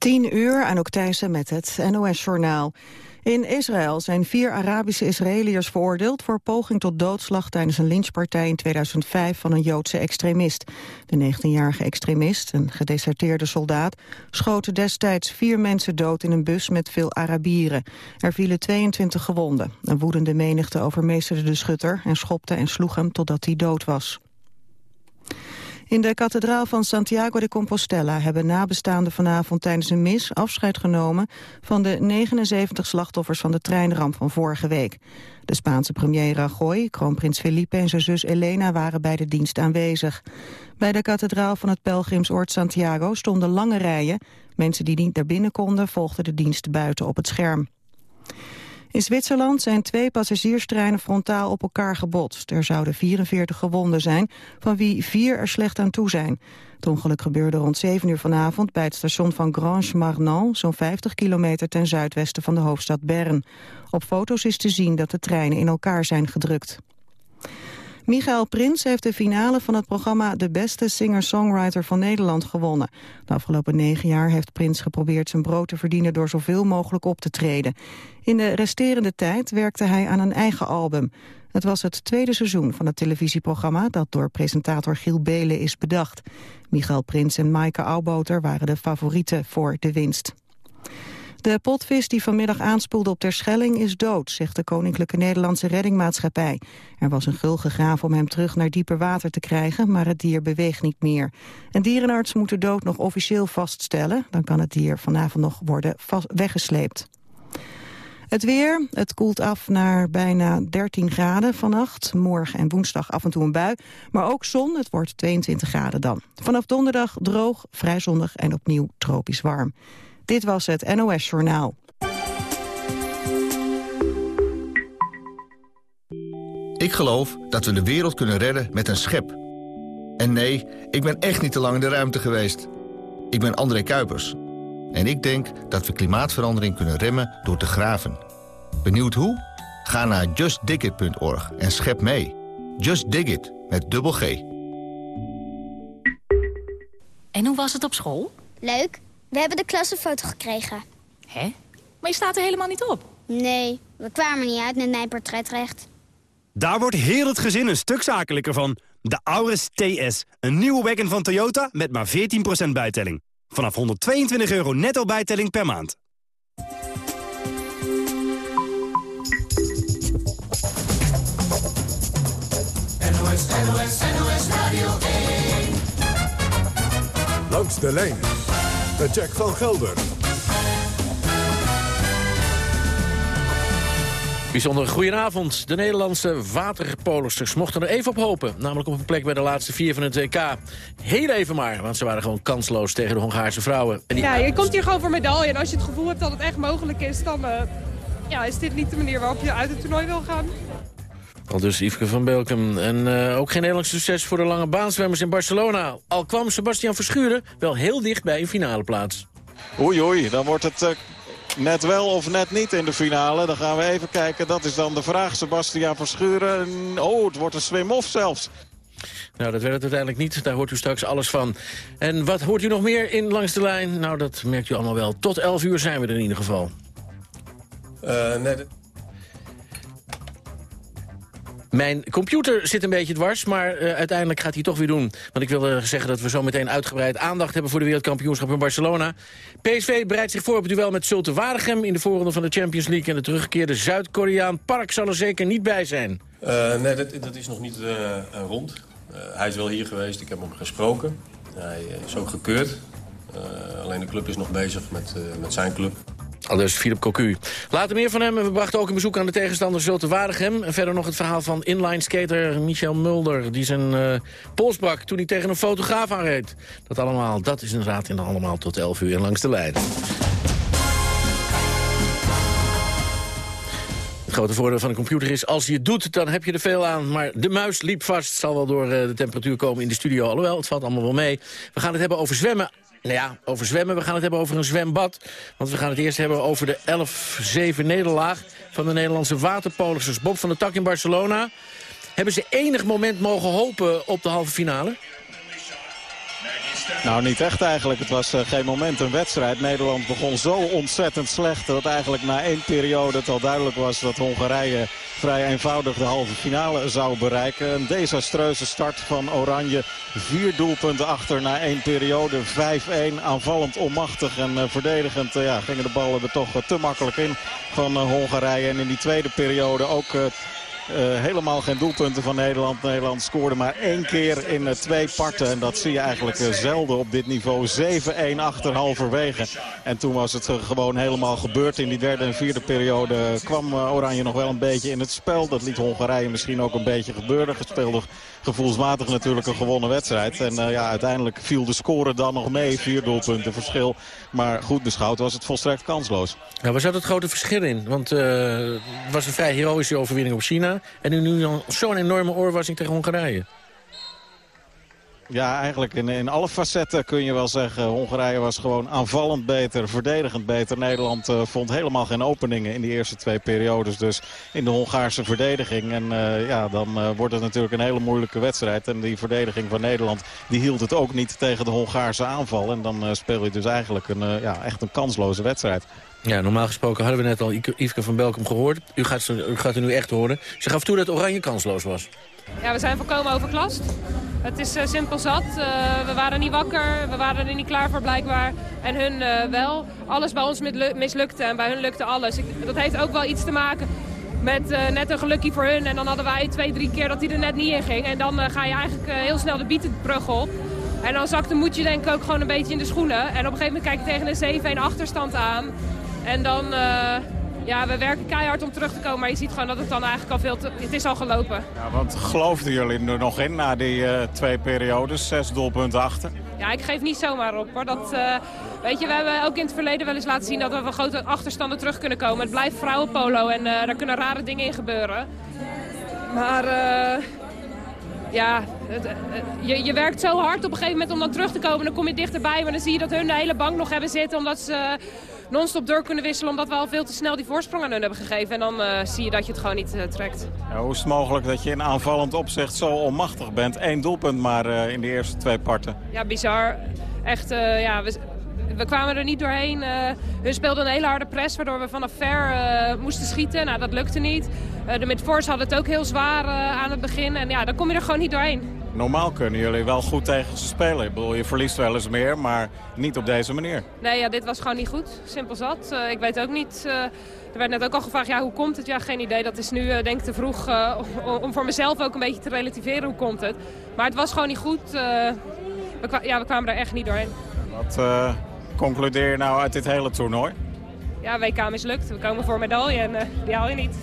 10 uur, aan Thijssen met het NOS-journaal. In Israël zijn vier Arabische Israëliërs veroordeeld... voor poging tot doodslag tijdens een lynchpartij in 2005 van een Joodse extremist. De 19-jarige extremist, een gedeserteerde soldaat... schoot destijds vier mensen dood in een bus met veel Arabieren. Er vielen 22 gewonden. Een woedende menigte overmeesterde de schutter... en schopte en sloeg hem totdat hij dood was. In de kathedraal van Santiago de Compostela hebben nabestaanden vanavond tijdens een mis afscheid genomen van de 79 slachtoffers van de treinramp van vorige week. De Spaanse premier Rajoy, kroonprins Felipe en zijn zus Elena waren bij de dienst aanwezig. Bij de kathedraal van het pelgrimsoord Santiago stonden lange rijen. Mensen die niet naar binnen konden volgden de dienst buiten op het scherm. In Zwitserland zijn twee passagierstreinen frontaal op elkaar gebotst. Er zouden 44 gewonden zijn, van wie vier er slecht aan toe zijn. Het ongeluk gebeurde rond 7 uur vanavond bij het station van Grange-Marnant... zo'n 50 kilometer ten zuidwesten van de hoofdstad Bern. Op foto's is te zien dat de treinen in elkaar zijn gedrukt. Michael Prins heeft de finale van het programma De Beste Singer-Songwriter van Nederland gewonnen. De afgelopen negen jaar heeft Prins geprobeerd zijn brood te verdienen door zoveel mogelijk op te treden. In de resterende tijd werkte hij aan een eigen album. Het was het tweede seizoen van het televisieprogramma dat door presentator Giel Belen is bedacht. Michael Prins en Maaike Auwboter waren de favorieten voor de winst. De potvis die vanmiddag aanspoelde op Terschelling is dood, zegt de Koninklijke Nederlandse Reddingmaatschappij. Er was een gul gegraven om hem terug naar dieper water te krijgen, maar het dier beweegt niet meer. Een dierenarts moet de dood nog officieel vaststellen, dan kan het dier vanavond nog worden weggesleept. Het weer, het koelt af naar bijna 13 graden vannacht. Morgen en woensdag af en toe een bui. Maar ook zon, het wordt 22 graden dan. Vanaf donderdag droog, vrij zonnig en opnieuw tropisch warm. Dit was het NOS Journaal. Ik geloof dat we de wereld kunnen redden met een schep. En nee, ik ben echt niet te lang in de ruimte geweest. Ik ben André Kuipers. En ik denk dat we klimaatverandering kunnen remmen door te graven. Benieuwd hoe? Ga naar justdigit.org en schep mee. Just Dig It, met dubbel G. En hoe was het op school? Leuk. We hebben de klassenfoto gekregen. Hè? Maar je staat er helemaal niet op. Nee, we kwamen niet uit met mijn portretrecht. Daar wordt heel het gezin een stuk zakelijker van. De Auris TS, een nieuwe wagon van Toyota met maar 14% bijtelling. Vanaf 122 euro netto bijtelling per maand. NOS, NOS, NOS Radio 1. Langs de lijn met Jack van Gelder. Bijzonder goedenavond. De Nederlandse waterpolosters mochten er even op hopen. Namelijk op een plek bij de laatste vier van het WK. Heel even maar, want ze waren gewoon kansloos tegen de Hongaarse vrouwen. En Ja, je komt hier gewoon voor medaille. En als je het gevoel hebt dat het echt mogelijk is, dan uh, ja, is dit niet de manier waarop je uit het toernooi wil gaan. Al dus Yveske van Belkem. En uh, ook geen Nederlands succes voor de lange baanswemmers in Barcelona. Al kwam Sebastian Verschuren wel heel dicht bij een finale plaats. Oei oei, dan wordt het uh, net wel of net niet in de finale. Dan gaan we even kijken. Dat is dan de vraag. Sebastian Verschuren. Oh, het wordt een swim-off zelfs. Nou, dat werd het uiteindelijk niet. Daar hoort u straks alles van. En wat hoort u nog meer in Langs de Lijn? Nou, dat merkt u allemaal wel. Tot 11 uur zijn we er in ieder geval. Uh, nee, Mijn computer zit een beetje dwars, maar uh, uiteindelijk gaat hij toch weer doen. Want ik wilde zeggen dat we zo meteen uitgebreid aandacht hebben... voor de wereldkampioenschap in Barcelona. PSV bereidt zich voor op het duel met Zulte Waregem... in de voorronde van de Champions League. En de teruggekeerde Zuid-Koreaan Park zal er zeker niet bij zijn. Uh, nee, dat, dat, is nog niet uh, rond. hij is wel hier geweest, ik heb hem gesproken. Hij is ook gekeurd. alleen de club is nog bezig met, met zijn club. Al dus Philip Cocu. Later meer van hem. We brachten ook een bezoek aan de tegenstander Zulte Waregem. En verder nog het verhaal van inline skater Michel Mulder... die zijn uh, pols brak toen hij tegen een fotograaf aanreed. Dat allemaal, dat is inderdaad in allemaal tot 11 uur langs de lijn. Het grote voordeel van een computer is, als je het doet, dan heb je er veel aan. Maar de muis liep vast, zal wel door de temperatuur komen in de studio. Alhoewel, het valt allemaal wel mee. We gaan het hebben over zwemmen nou ja, over zwemmen. We gaan het hebben over een zwembad. Want we gaan het eerst hebben over de 11-7 nederlaag... van de Nederlandse waterpolisers Bob van der Tak in Barcelona. Hebben ze enig moment mogen hopen op de halve finale? Nou, niet echt eigenlijk. Het was uh, geen moment een wedstrijd. Nederland begon zo ontzettend slecht dat eigenlijk na één periode het al duidelijk was dat Hongarije vrij eenvoudig de halve finale zou bereiken. Een desastreuze start van Oranje. Vier doelpunten achter na één periode. 5-1 aanvallend onmachtig en uh, verdedigend uh, ja, gingen de ballen er toch te makkelijk in van Hongarije. En in die tweede periode ook helemaal geen doelpunten van Nederland. Nederland scoorde maar één keer in uh, twee parten. En dat zie je eigenlijk uh, zelden op dit niveau. 7-1 achter halverwege. En toen was het gewoon helemaal gebeurd. In die derde en vierde periode kwam Oranje nog wel een beetje in het spel. Dat liet Hongarije misschien ook een beetje gebeuren. Gespeelde gevoelsmatig natuurlijk een gewonnen wedstrijd. En ja, uiteindelijk viel de score dan nog mee. Vier doelpunten verschil. Maar goed beschouwd was het volstrekt kansloos. Ja, waar zat het grote verschil in? Want het was een vrij heroïsche overwinning op China. En nu, zo'n enorme oorwassing tegen Hongarije. Ja, eigenlijk in, in alle facetten kun je wel zeggen. Hongarije was gewoon aanvallend beter, verdedigend beter. Nederland uh, vond helemaal geen openingen in die eerste twee periodes. Dus in de Hongaarse verdediging. En uh, ja, dan uh, wordt het natuurlijk een hele moeilijke wedstrijd. En die verdediging van Nederland, die hield het ook niet tegen de Hongaarse aanval. En dan speel je dus eigenlijk een, ja, echt een kansloze wedstrijd. Ja, normaal gesproken hadden we net al Yveske van Belkom gehoord. U gaat, u gaat nu echt horen. Ze gaf toe dat Oranje kansloos was. Ja, we zijn volkomen overklast. Het is uh, simpel zat. Uh, we waren niet wakker, we waren er niet klaar voor blijkbaar. En hun uh, wel. Alles bij ons mislukte en bij hun lukte alles. Dat heeft ook wel iets te maken met net een gelukkie voor hun. En dan hadden wij twee, drie keer dat hij er net niet in ging. En dan ga je eigenlijk heel snel de bietenbrug op. En dan zakt de moedje denk ik ook gewoon een beetje in de schoenen. En op een gegeven moment kijk je tegen een 7-1 achterstand aan. En dan, uh, ja, we werken keihard om terug te komen. Maar je ziet gewoon dat het dan eigenlijk al veel te... Het is al gelopen. Ja, want geloofden jullie er nog in na die uh, twee periodes? Zes doelpunten achter? Ja, ik geef niet zomaar op hoor. Dat, uh, weet je, we hebben ook in het verleden wel eens laten zien dat we van grote achterstanden terug kunnen komen. Het blijft vrouwenpolo en daar kunnen rare dingen in gebeuren. Maar ja, het, je, je werkt zo hard op een gegeven moment om dan terug te komen. Dan kom je dichterbij, maar dan zie je dat hun de hele bank nog hebben zitten. Omdat ze non-stop door kunnen wisselen... omdat we al veel te snel die voorsprong aan hun hebben gegeven. En dan uh, zie je dat je het gewoon niet uh, trekt. Ja, hoe is het mogelijk dat je in aanvallend opzicht zo onmachtig bent? Eén doelpunt maar uh, in de eerste twee parten. Ja, bizar. Echt, ja, we, we kwamen er niet doorheen. hun speelden een hele harde press, waardoor we vanaf ver moesten schieten. Nou, dat lukte niet. de midforce hadden het ook heel zwaar aan het begin. En ja, dan kom je er gewoon niet doorheen. Normaal kunnen jullie wel goed tegen ze spelen. Ik bedoel, je verliest wel eens meer, maar niet op deze manier. Nee, ja, dit was gewoon niet goed. Simpel zat. Uh, ik weet ook niet... Uh, er werd net ook al gevraagd, ja, hoe komt het? Ja, geen idee. Dat is nu uh, denk ik te vroeg om, om voor mezelf ook een beetje te relativeren. Hoe komt het? Maar het was gewoon niet goed. we, ja, we kwamen er echt niet doorheen. Wat concludeer je nou uit dit hele toernooi? Ja, WK mislukt. We komen voor medaille en die haal je niet.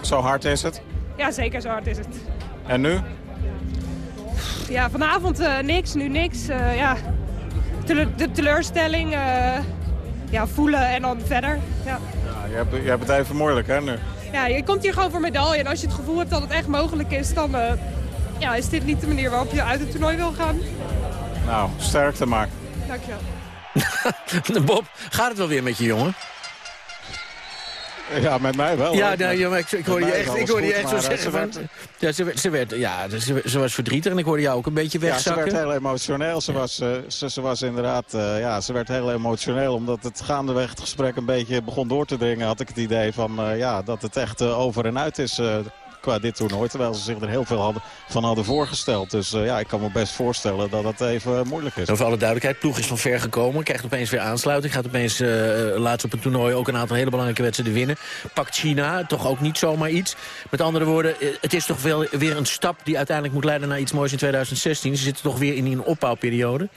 Zo hard is het? Ja, zeker zo hard is het. En nu? Ja, vanavond uh, niks, nu niks. Uh, ja, de teleurstelling uh, ja, voelen en dan verder. Ja. Ja, je, hebt, je hebt het even moeilijk, hè, nu? Ja, je komt hier gewoon voor medaille. En als je het gevoel hebt dat het echt mogelijk is, dan ja, is dit niet de manier waarop je uit het toernooi wil gaan. Nou, sterkte maar. Dankjewel. Bob, gaat het wel weer met je jongen? Ja, met mij wel. Ja, nou, ja ik, ik hoorde je echt, ik hoorde je echt zo zeggen. Ze werd, ja, ze, ze, werd, ja ze, ze, was verdrietig en ik hoorde jou ook een beetje wegzakken. Ja, ze werd heel emotioneel. Ze, was, uh, ze, ze, was inderdaad, uh, ja, ze werd heel emotioneel. Omdat het gaandeweg het gesprek een beetje begon door te dringen. Had ik het idee van, uh, ja, dat het echt over en uit is qua dit toernooi. Terwijl ze zich er heel veel hadden, van hadden voorgesteld. Dus uh, ja, ik kan me best voorstellen dat het even moeilijk is. Over alle duidelijkheid, ploeg is van ver gekomen. Krijgt opeens weer aansluiting. Gaat opeens uh, laatst op het toernooi ook een aantal hele belangrijke wedstrijden winnen. Pakt China, toch ook niet zomaar iets. Met andere woorden, het is toch wel weer een stap die uiteindelijk moet leiden naar iets moois in 2016. Ze zitten toch weer in een opbouwperiode.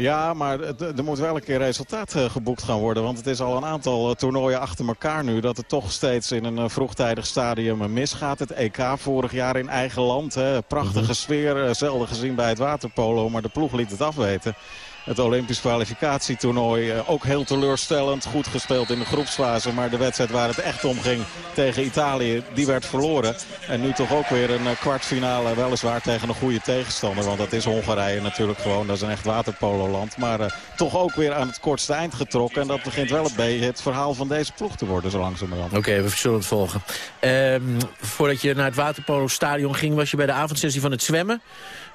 Ja, maar er moet wel een keer resultaat eh, geboekt gaan worden. Want het is al een aantal eh, toernooien achter elkaar nu... dat het toch steeds in een eh, vroegtijdig stadium misgaat. Het EK vorig jaar in eigen land. Hè. Prachtige mhm. sfeer, zelden gezien bij het waterpolo. Maar de ploeg liet het afweten. Het Olympisch kwalificatietoernooi. Uh, ook heel teleurstellend. Goed gespeeld in de groepsfase. Maar de wedstrijd waar het echt om ging tegen Italië, die werd verloren. En nu toch ook weer een uh, kwartfinale. Weliswaar tegen een goede tegenstander. Want dat is Hongarije natuurlijk gewoon. Dat is een echt waterpololand. Maar uh, toch ook weer aan het kortste eind getrokken. En dat begint wel het, het verhaal van deze ploeg te worden zo langzamerhand. Oké, we zullen het volgen. Ehm, voordat je naar het Waterpolo-stadion ging... was je bij de avondsessie van het zwemmen.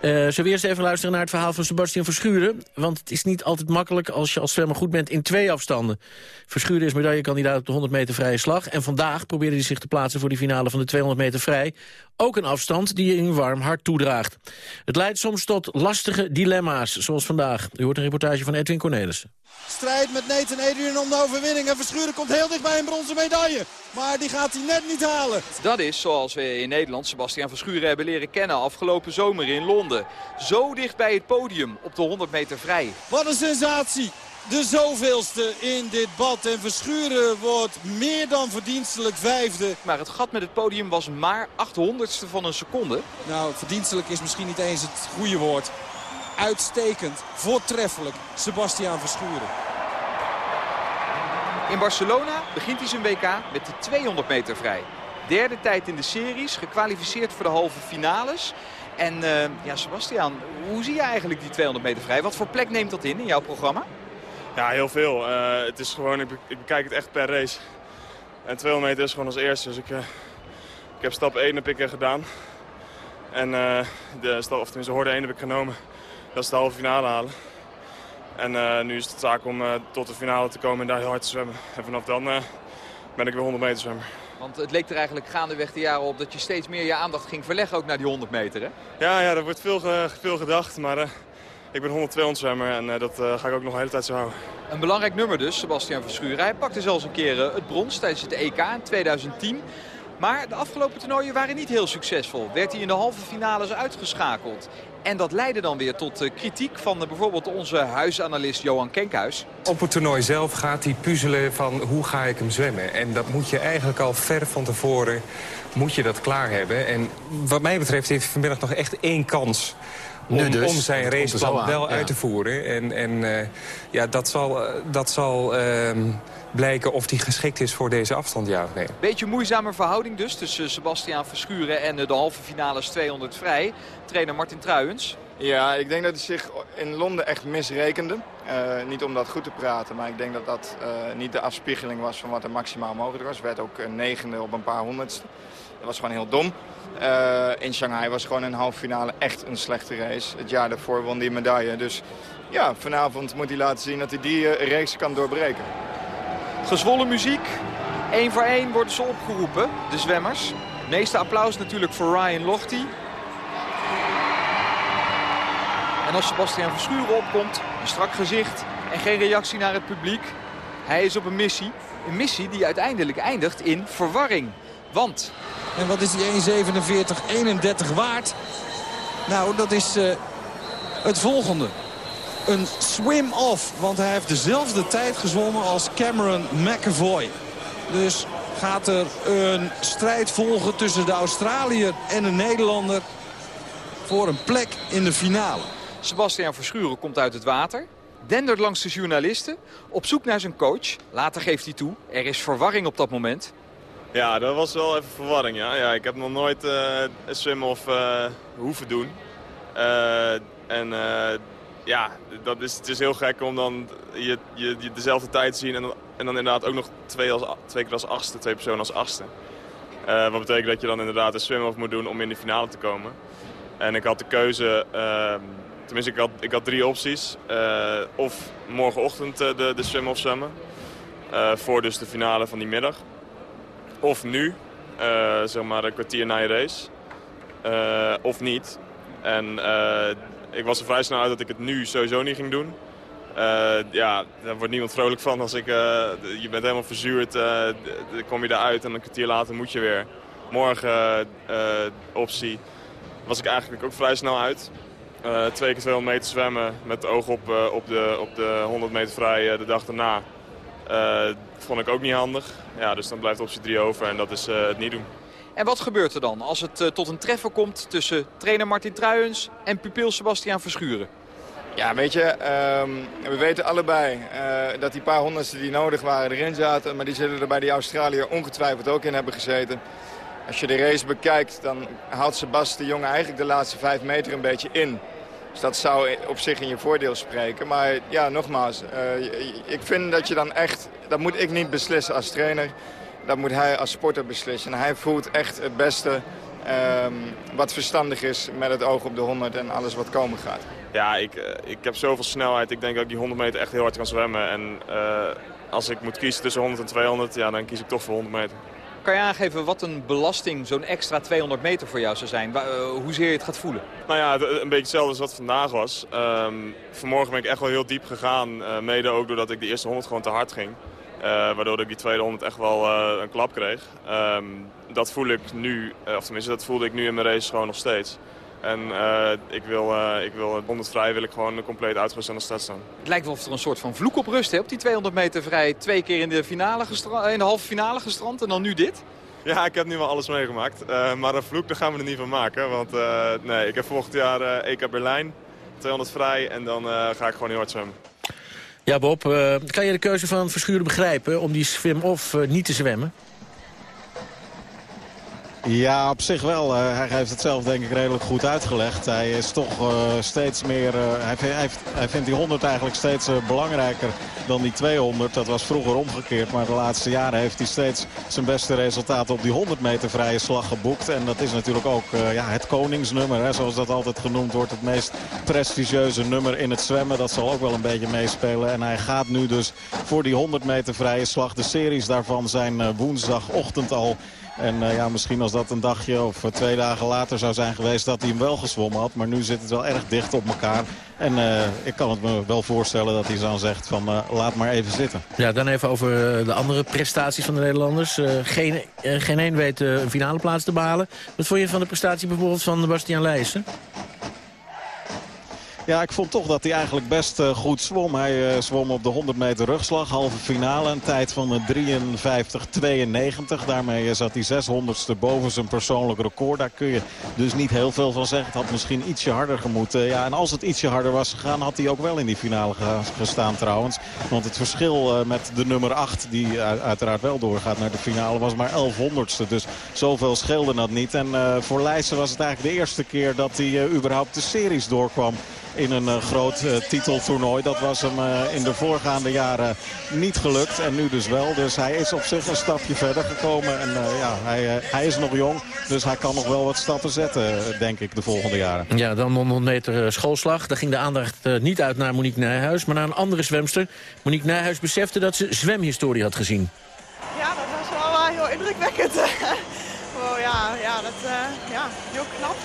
Uh, zullen we eerst even luisteren naar het verhaal van Sebastian Verschuren? Want het is niet altijd makkelijk als je als zwemmer goed bent in twee afstanden. Verschuren is medaillekandidaat op de 100 meter vrije slag. En vandaag probeerde hij zich te plaatsen voor die finale van de 200 meter vrij. Ook een afstand die je een warm hart toedraagt. Het leidt soms tot lastige dilemma's, zoals vandaag. U hoort een reportage van Edwin Cornelissen. Strijd met Nathan Adrian om de overwinning. En Verschuren komt heel dicht bij een bronzen medaille. Maar die gaat hij net niet halen. Dat is zoals we in Nederland Sebastian Verschuren hebben leren kennen afgelopen zomer in Londen. Zo dicht bij het podium op de 100 meter vrij. Wat een sensatie. De zoveelste in dit bad. En Verschuren wordt meer dan verdienstelijk vijfde. Maar het gat met het podium was maar 800ste van een seconde. Nou, verdienstelijk is misschien niet eens het goede woord. Uitstekend, voortreffelijk, Sebastiaan Verschuren. In Barcelona begint hij zijn WK met de 200 meter vrij. Derde tijd in de series, gekwalificeerd voor de halve finales. En uh, ja, Sebastian, hoe zie je eigenlijk die 200 meter vrij? Wat voor plek neemt dat in, in jouw programma? Ja, heel veel. Uh, het is gewoon, ik, ik, bekijk het echt per race. En 200 meter is gewoon als eerste. Dus ik, uh, ik heb stap 1 heb ik gedaan. En de stap, of tenminste hoorde 1 heb ik genomen. Dat is de halve finale halen. En nu is het zaak om tot de finale te komen en daar heel hard te zwemmen. En vanaf dan ben ik weer 100 meter zwemmer. Want het leek er eigenlijk gaandeweg de jaren op dat je steeds meer je aandacht ging verleggen ook naar die 100 meter, hè? Ja, ja er wordt veel, veel gedacht, maar uh, ik ben 100 200 zwemmer en uh, dat uh, ga ik ook nog een hele tijd zo houden. Een belangrijk nummer dus, Sebastian Verschuren. Hij pakte zelfs een keer het brons tijdens het EK in 2010. Maar de afgelopen toernooien waren niet heel succesvol. Werd hij in de halve finales uitgeschakeld. En dat leidde dan weer tot uh, kritiek van uh, bijvoorbeeld onze huisanalist Johan Kenkhuis. Op het toernooi zelf gaat hij puzzelen van hoe ga ik hem zwemmen. En dat moet je eigenlijk al ver van tevoren moet je dat klaar hebben. En wat mij betreft heeft hij vanmiddag nog echt één kans om, dus. om, zijn raceplan wel ja. uit te voeren. En, en uh, ja, dat zal, dat zal uh, blijken of hij geschikt is voor deze afstand, ja of nee. Beetje moeizame verhouding dus tussen Sebastiaan Verschuren en de halve finales 200 vrij. Trainer Martin Truijens. Ja, ik denk dat hij zich in Londen echt misrekende. Uh, niet om dat goed te praten, maar ik denk dat dat uh, niet de afspiegeling was van wat er maximaal mogelijk was. werd ook een negende op een paar honderdste. Dat was gewoon heel dom. Uh, in Shanghai was gewoon een halve finale echt een slechte race. Het jaar daarvoor won die medaille. Dus ja, vanavond moet hij laten zien dat hij die race kan doorbreken. Gezwollen muziek. Eén voor één worden ze opgeroepen, de zwemmers. Meeste applaus natuurlijk voor Ryan Lochte. En als Sebastian Verschuren opkomt, een strak gezicht en geen reactie naar het publiek. Hij is op een missie. Een missie die uiteindelijk eindigt in verwarring. Want... En wat is die 1.47.31 waard? Nou, dat is uh, het volgende. Een swim-off, want hij heeft dezelfde tijd gezwommen als Cameron McAvoy. Dus gaat er een strijd volgen tussen de Australiër en de Nederlander... voor een plek in de finale. Sebastian Verschuren komt uit het water. Dendert langs de journalisten. Op zoek naar zijn coach. Later geeft hij toe. Er is verwarring op dat moment. Ja, dat was wel even verwarring. Ja. Ja, ik heb nog nooit uh, een swim-off uh, hoeven doen. Uh, en ja, dat is, het is heel gek om dan je, je, dezelfde tijd te zien. En dan, en dan inderdaad ook nog twee, als, twee keer als achtste, twee personen als achtste. wat betekent dat je dan inderdaad een swim-off moet doen om in de finale te komen. En ik had de keuze... Ehm, Tenminste, ik had, ik had drie opties. Uh, of morgenochtend uh, de, de swim of zwemmen. Voor dus de finale van die middag. Of nu, zeg maar een kwartier na je race. of niet. En ik was er vrij snel uit dat ik het nu sowieso niet ging doen. ja, daar wordt niemand vrolijk van als ik... je bent helemaal verzuurd, dan kom je eruit en een kwartier later moet je weer. Morgen optie was ik eigenlijk ook vrij snel uit. Twee keer 200 meter zwemmen met oog op, op, de, op de 100 meter vrij de dag daarna. vond ik ook niet handig. Ja, dus dan blijft optie 3 over en dat is het niet doen. En wat gebeurt er dan als het tot een treffer komt tussen trainer Martin Truijens en pupil Sebastiaan Verschuren? Ja, weet je, ehm, we weten allebei uh, dat die paar honderdste die nodig waren erin zaten. Maar die zullen er bij die Australiër ongetwijfeld ook in hebben gezeten. Als je de race bekijkt, dan haalt Sebas de jongen eigenlijk de laatste vijf meter een beetje in. Dus dat zou op zich in je voordeel spreken. Maar ja, nogmaals, uh, ik vind dat je dan echt... Dat moet ik niet beslissen als trainer. Dat moet hij als sporter beslissen. En hij voelt echt het beste um, wat verstandig is met het oog op de 100 en alles wat komen gaat. Ja, ik, uh, ik heb zoveel snelheid. Ik denk dat ik die 100 meter echt heel hard kan zwemmen. En uh, als ik moet kiezen tussen 100 en 200, ja, dan kies ik toch voor 100 meter. Kan je aangeven wat een belasting zo'n extra 200 meter voor jou zou zijn? Uh, hoezeer je het gaat voelen? Nou ja, een beetje hetzelfde als wat vandaag was. Um, vanmorgen ben ik echt wel heel diep gegaan. Uh, mede ook doordat ik de eerste 100 gewoon te hard ging. Uh, waardoor ik die tweede 100 echt wel een klap kreeg. Um, dat voel ik nu, of tenminste dat voelde ik nu in mijn race gewoon nog steeds. En uh, ik, wil, uh, ik wil 100 vrij wil ik gewoon compleet uitgerust aan de stad staan. Het lijkt wel of er een soort van vloek op rust hè? op die 200 meter vrij. Twee keer in de, finale in de halve finale gestrand en dan nu dit. Ja, ik heb nu wel alles meegemaakt. Uh, maar een vloek, daar gaan we er niet van maken. Want nee, ik heb volgend jaar EK Berlijn, 200 vrij en dan ga ik gewoon heel hard zwemmen. Ja Bob, kan je de keuze van Verschuren begrijpen om die swim of niet te zwemmen? Ja, op zich wel. Uh, hij heeft het zelf denk ik redelijk goed uitgelegd. Hij is toch uh, steeds meer... Uh, hij, hij, vindt die 100 eigenlijk steeds belangrijker dan die 200. Dat was vroeger omgekeerd. Maar de laatste jaren heeft hij steeds zijn beste resultaten op die 100 meter vrije slag geboekt. En dat is natuurlijk ook ja, het koningsnummer. Hè, zoals dat altijd genoemd wordt. Het meest prestigieuze nummer in het zwemmen. Dat zal ook wel een beetje meespelen. En hij gaat nu dus voor die 100 meter vrije slag. De series daarvan zijn woensdagochtend al... En uh, ja, misschien als dat een dagje of twee dagen later zou zijn geweest... dat hij hem wel gezwommen had. Maar nu zit het wel erg dicht op elkaar. En uh, ik kan het me wel voorstellen dat hij dan zegt van laat maar even zitten. Ja, dan even over de andere prestaties van de Nederlanders. geen, geen één weet een finale plaats te behalen. Wat vond je van de prestatie bijvoorbeeld van Bastiaan Leijsen? Ja, ik vond toch dat hij eigenlijk best uh, goed zwom. Hij uh, zwom op de 100 meter rugslag, halve finale. Een tijd van 53-92. Daarmee zat hij 600ste boven zijn persoonlijk record. Daar kun je dus niet heel veel van zeggen. Het had misschien ietsje harder gemoeten. Ja, en als het ietsje harder was gegaan, had hij ook wel in die finale gestaan trouwens. Want het verschil met de nummer 8, die uiteraard wel doorgaat naar de finale, was maar 1100ste. Dus zoveel scheelde dat niet. En voor Leijsen was het eigenlijk de eerste keer dat hij überhaupt de series doorkwam in een uh, groot uh, titeltoernooi. Dat was hem uh, in de voorgaande jaren niet gelukt. En nu dus wel. Dus hij is op zich een stapje verder gekomen. En ja, hij, hij is nog jong. Dus hij kan nog wel wat stappen zetten, denk ik, de volgende jaren. Ja, dan 100 meter schoolslag. Daar ging de aandacht niet uit naar Monique Nijhuis. Maar naar een andere zwemster. Monique Nijhuis besefte dat ze zwemhistorie had gezien. Ja, dat was wel heel indrukwekkend. oh, ja, ja, dat, ja, heel knap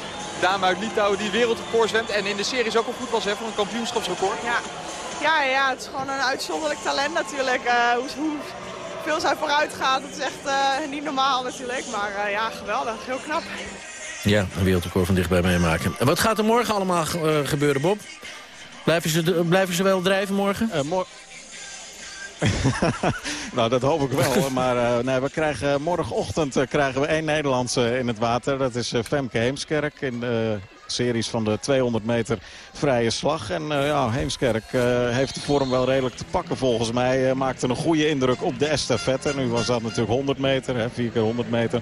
dame uit Litouwen die wereldrecord zwemt. En in de serie is ook al goed was hè, voor een kampioenschapsrecord. Ja. Ja, ja, het is gewoon een uitzonderlijk talent natuurlijk. Uh, hoe, hoe, veel zij vooruit gaat, dat is echt uh, niet normaal natuurlijk. Maar uh, ja, geweldig. Heel knap. Ja, een wereldrecord van dichtbij meemaken. En wat gaat er morgen allemaal gebeuren, Bob? Blijven ze, blijven ze wel drijven morgen? Mor nou, dat hoop ik wel. Maar uh, nee, we krijgen, morgenochtend uh, krijgen we één Nederlandse in het water. Dat is Femke Heemskerk in de series van de 200 meter vrije slag. En ja, Heemskerk heeft de vorm wel redelijk te pakken volgens mij. maakte een goede indruk op de estafette. Nu was dat natuurlijk 100 meter, hè, 4 keer 100 meter.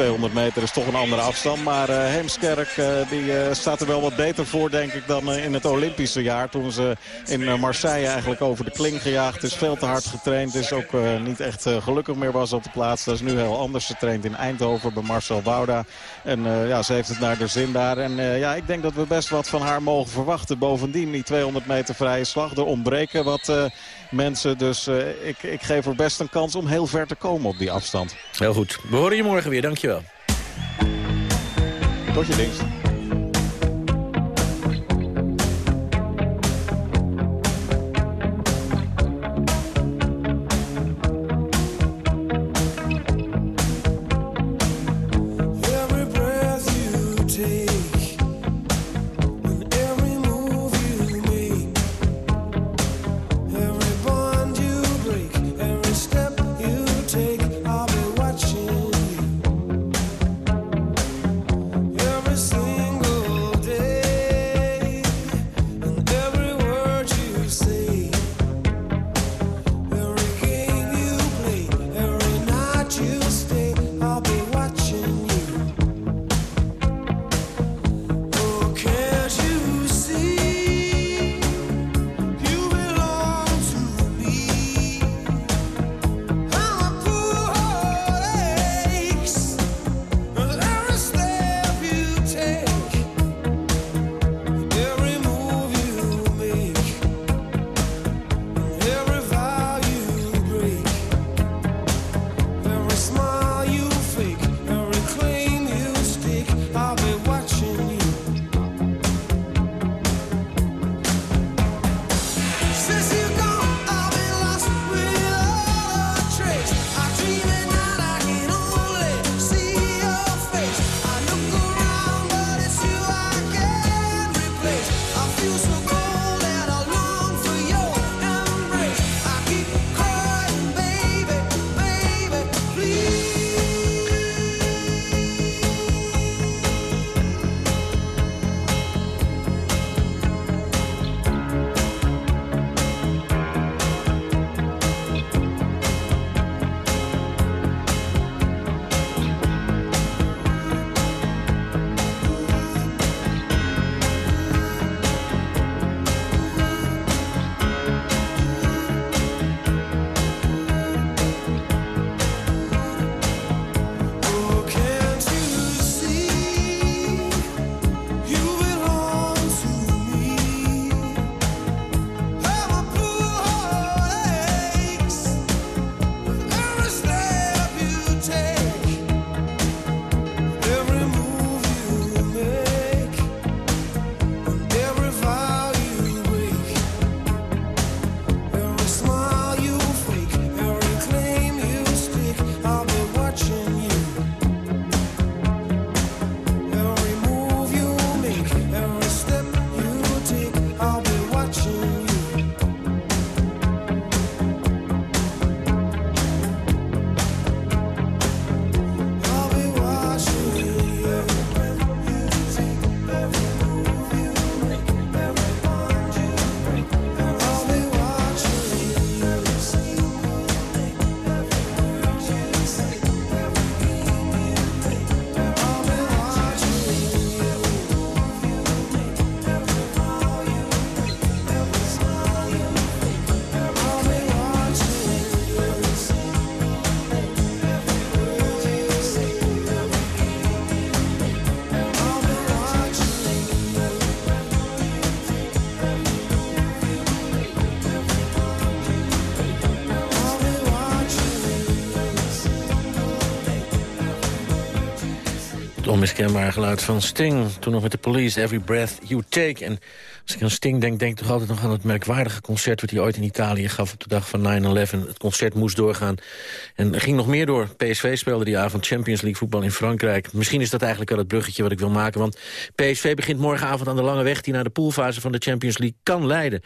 200 meter is toch een andere afstand. Maar uh, Heemskerk uh, die, uh, staat er wel wat beter voor, denk ik, dan in het Olympische jaar. Toen ze in Marseille eigenlijk over de kling gejaagd is. Veel te hard getraind is. Ook niet echt gelukkig meer was op de plaats. Dat is nu heel anders. Ze traint in Eindhoven bij Marcel Wouda. En ja, ze heeft het naar de zin daar. En ja, ik denk dat we best wat van haar mogen verwachten. Bovendien die 200 meter vrije slag. Er ontbreken wat mensen. Dus ik, ik geef er best een kans om heel ver te komen op die afstand. Heel goed. We horen je morgen weer. Dankjewel. Tot je dienst. Onmiskenbaar geluid van Sting. Toen nog met de police, Every Breath You Take. En als ik aan Sting denk, denk ik toch altijd nog aan het merkwaardige concert... wat hij ooit in Italië gaf op de dag van 9-11. Het concert moest doorgaan. En er ging nog meer door. PSV speelde die avond Champions League voetbal in Frankrijk. Misschien is dat eigenlijk wel het bruggetje wat ik wil maken. Want PSV begint morgenavond aan de lange weg... die naar de poolfase van de Champions League kan leiden.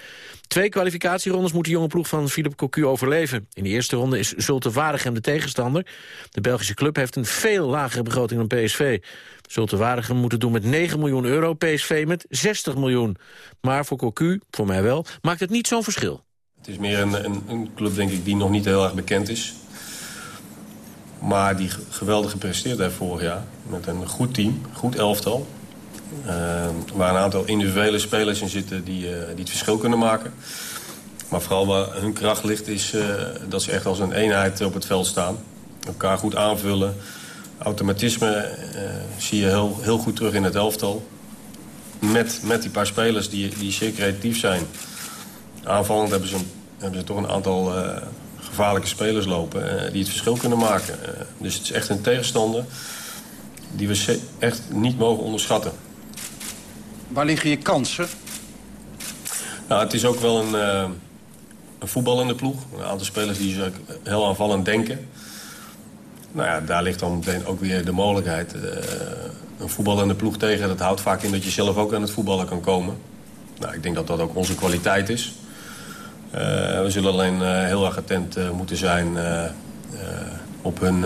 Twee kwalificatierondes moet de jonge ploeg van Philippe Cocu overleven. In de eerste ronde is Zulte Waregem de tegenstander. De Belgische club heeft een veel lagere begroting dan PSV. Zulte Waregem moet het doen met 9 miljoen euro, PSV met 60 miljoen. Maar voor Cocu, voor mij wel, maakt het niet zo'n verschil. Het is meer een, een, een, club, denk ik, die nog niet heel erg bekend is. Maar die geweldig gepresteerd heeft vorig jaar. Met een goed team, goed elftal. Uh, waar een aantal individuele spelers in zitten die, uh, die het verschil kunnen maken. Maar vooral waar hun kracht ligt is uh, dat ze echt als een eenheid op het veld staan. Elkaar goed aanvullen. Automatisme zie je heel, heel goed terug in het elftal. Met, met die paar spelers die, die zeer creatief zijn. Aanvallend hebben ze, hebben ze toch een aantal gevaarlijke spelers lopen... die het verschil kunnen maken. dus het is echt een tegenstander die we echt niet mogen onderschatten. Waar liggen je kansen? Nou, het is ook wel een, een voetballende ploeg. Een aantal spelers die heel aanvallend denken. Nou ja, daar ligt dan meteen ook weer de mogelijkheid. Uh, een voetballende ploeg tegen, dat houdt vaak in dat je zelf ook aan het voetballen kan komen. Nou, ik denk dat dat ook onze kwaliteit is. Uh, we zullen alleen heel erg attent moeten zijn op, hun,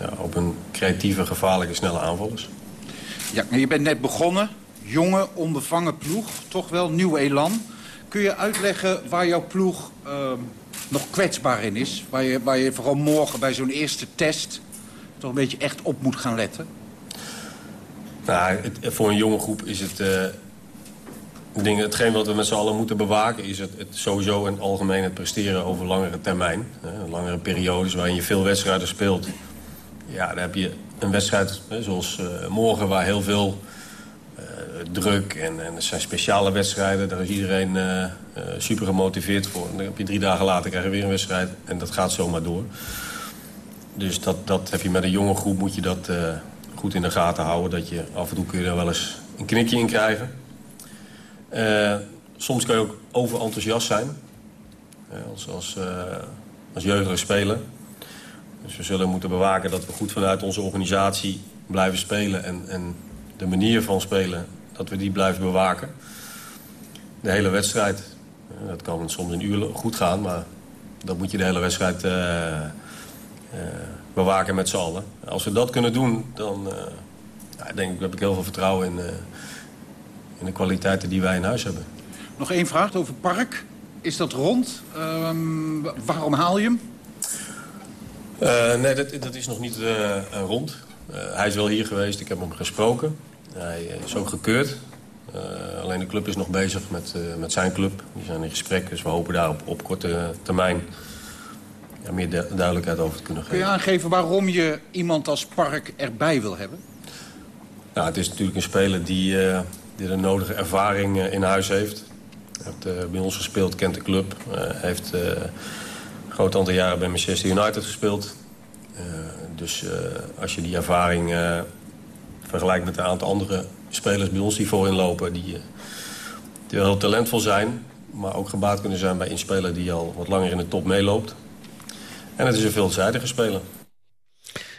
ja, op hun creatieve, gevaarlijke, snelle aanvallers. Ja, je bent net begonnen jonge, onbevangen ploeg. Toch wel, nieuw elan. Kun je uitleggen waar jouw ploeg uh, nog kwetsbaar in is? Waar je, waar je vooral morgen bij zo'n eerste test toch een beetje echt op moet gaan letten? Nou, voor een jonge groep is het... Uh, ding, hetgeen wat we met z'n allen moeten bewaken... is het, het sowieso het algemeen het presteren over langere termijn. Uh, langere periodes waarin je veel wedstrijden speelt. Ja, dan heb je een wedstrijd zoals uh, morgen waar heel veel druk en, en er zijn speciale wedstrijden. Daar is iedereen super gemotiveerd voor. En dan heb je drie dagen later krijg je weer een wedstrijd en dat gaat zomaar door. Dus dat, dat heb je met een jonge groep moet je dat uh, goed in de gaten houden. Dat je af en toe kun je er wel eens een knikje in krijgen. soms kan je ook overenthousiast zijn. als, als, als jeugdige speler. Dus we zullen moeten bewaken dat we goed vanuit onze organisatie blijven spelen. En, en de manier van spelen dat we die blijven bewaken. De hele wedstrijd. Eh, dat kan soms een uur goed gaan, maar dat moet je de hele wedstrijd uh, uh, bewaken met z'n allen. Als we dat kunnen doen, dan ja, denk ik, heb ik heel veel vertrouwen in, in de kwaliteiten die wij in huis hebben. Nog één vraag over Park. Is dat rond? Ehm, waarom haal je hem? nee, dat, dat, is nog niet rond. hij is wel hier geweest, ik heb hem gesproken. Hij is ook gekeurd. Uh, alleen de club is nog bezig met, uh, met zijn club. Die zijn in gesprek, dus we hopen daar op, op korte termijn ja, meer du duidelijkheid over te kunnen geven. Kun je aangeven waarom je iemand als Park erbij wil hebben? Nou, het is natuurlijk een speler die, uh, die de nodige ervaring in huis heeft. Hij heeft bij ons gespeeld, kent de club. heeft een groot aantal jaren bij Manchester United gespeeld. dus als je die ervaring vergelijk met een aantal andere spelers bij ons die voorin lopen... die, eh, die heel talentvol zijn, maar ook gebaat kunnen zijn bij een speler... die al wat langer in de top meeloopt. En het is een veelzijdige speler.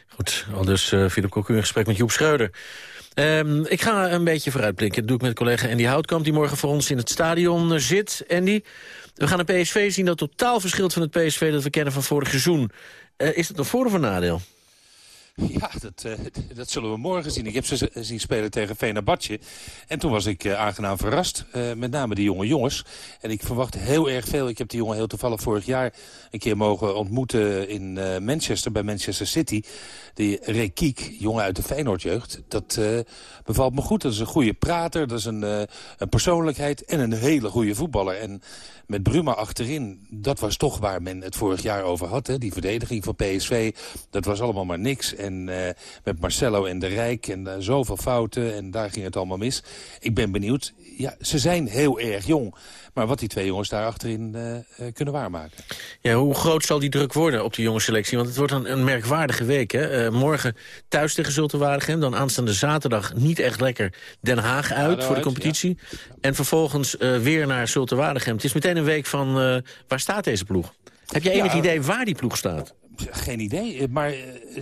Goed, al dus uh, Philip Cocu in gesprek met Joep Schreuder. Um, ik ga een beetje vooruitblikken. Dat doe ik met collega Andy Houtkamp... die morgen voor ons in het stadion uh, zit. Andy, we gaan een PSV zien dat totaal verschilt van het PSV... dat we kennen van vorig seizoen. Is dat een voor- of een nadeel? Ja, dat, uh, dat zullen we morgen zien. Ik heb ze zien spelen tegen Venabatje. En toen was ik uh, aangenaam verrast. Met name die jonge jongens. En ik verwacht heel erg veel. Ik heb die jongen heel toevallig vorig jaar een keer mogen ontmoeten in Manchester. Bij Manchester City. Die Rekiek, jongen uit de Feyenoordjeugd. Dat bevalt me goed. Dat is een goede prater. Dat is een, een persoonlijkheid. En een hele goede voetballer. En met Bruma achterin, dat was toch waar men het vorig jaar over had. Hè? Die verdediging van PSV, dat was allemaal maar niks. En uh, met Marcelo en de Rijk en uh, zoveel fouten. En daar ging het allemaal mis. Ik ben benieuwd. Ja, ze zijn heel erg jong. Maar wat die twee jongens daar achterin uh, kunnen waarmaken. Ja, hoe groot zal die druk worden op de jonge selectie? Want het wordt een, een merkwaardige week. Hè? morgen thuis tegen Zulte Waregem. Dan aanstaande zaterdag niet echt lekker Den Haag uit voor de competitie. Ja. En vervolgens weer naar Zulte Waregem. Het is meteen een week van waar staat deze ploeg? Heb je enig ja, idee waar die ploeg staat? Geen idee. Maar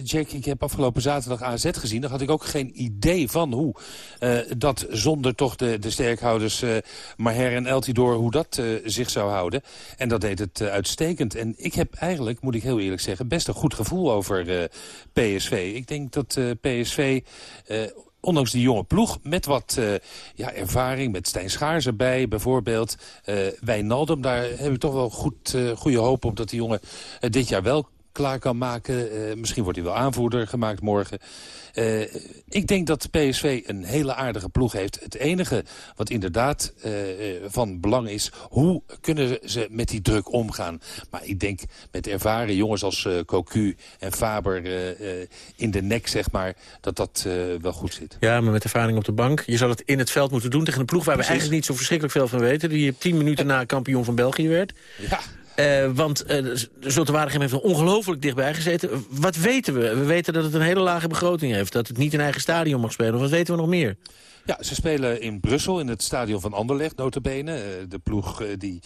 Jack, ik heb afgelopen zaterdag AZ gezien. Daar had ik ook geen idee van hoe uh, dat zonder toch de, de sterkhouders uh, Maher en Eltidoor... hoe dat zich zou houden. En dat deed het uitstekend. En ik heb eigenlijk, moet ik heel eerlijk zeggen... best een goed gevoel over PSV. Ik denk dat PSV ondanks die jonge ploeg, met wat ja, ervaring, met Stijn Schaars erbij bijvoorbeeld. Wijnaldum, daar heb ik toch wel goed, goede hoop op dat die jongen dit jaar wel klaar kan maken. misschien wordt hij wel aanvoerder gemaakt morgen. Uh, ik denk dat PSV een hele aardige ploeg heeft. Het enige wat inderdaad uh, van belang is... hoe kunnen ze met die druk omgaan? Maar ik denk met ervaren jongens als Cocu en Faber in de nek, zeg maar... dat dat wel goed zit. Ja, maar met ervaring op de bank. Je zou het in het veld moeten doen tegen een ploeg... waar Precies. we eigenlijk niet zo verschrikkelijk veel van weten. Die tien minuten na kampioen van België werd. Ja. Uh, want uh, Zultewaardigem heeft er ongelooflijk dichtbij gezeten. Wat weten we? We weten dat het een hele lage begroting heeft. Dat het niet in eigen stadion mag spelen. Wat weten we nog meer? Ja, ze spelen in Brussel, in het stadion van Anderlecht, notabene. Uh, de ploeg die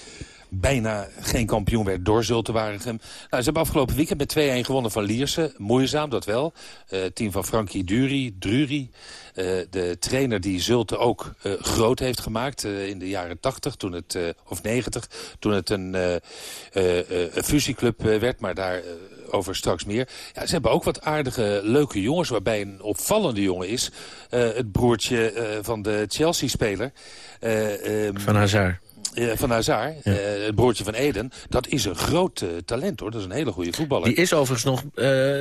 bijna geen kampioen werd door Zulte Waregem. Nou, ze hebben afgelopen weekend met 2-1 gewonnen van Lierse. Moeizaam, dat wel. Uh, team van Frankie Dury, Drury. Uh, de trainer die Zulte ook uh, groot heeft gemaakt in de jaren 80, toen het, of 90, toen het een, fusieclub werd, maar daar over straks meer. Ja, ze hebben ook wat aardige, leuke jongens... waarbij een opvallende jongen is. Het broertje van de Chelsea-speler. Um, van Hazard. Uh, van Hazard, ja. uh, het broertje van Eden, dat is een groot uh, talent hoor. Dat is een hele goede voetballer. Die is overigens nog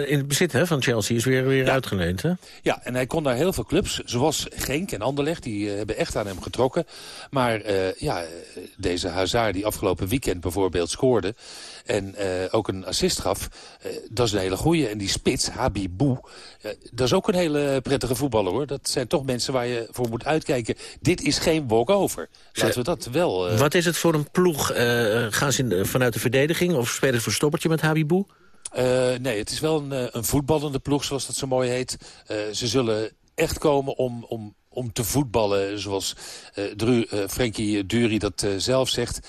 in het bezit hè, van Chelsea, is weer, weer ja. uitgeleend hè? Ja, en hij kon naar heel veel clubs, zoals Genk en Anderlecht, die hebben echt aan hem getrokken. Maar ja, deze Hazard die afgelopen weekend bijvoorbeeld scoorde en ook een assist gaf, dat is een hele goede. En die spits, Habibou, dat is ook een hele prettige voetballer hoor. Dat zijn toch mensen waar je voor moet uitkijken. Dit is geen walk-over. Laten we dat wel... Wat is het voor een ploeg? Gaan ze in, vanuit de verdediging of spelen ze voor stoppertje met Habibou? Uh, nee, het is wel een, een voetballende ploeg, zoals dat zo mooi heet. Uh, ze zullen echt komen om, om om te voetballen, zoals uh, Dru, uh, Frenkie Dury dat uh, zelf zegt.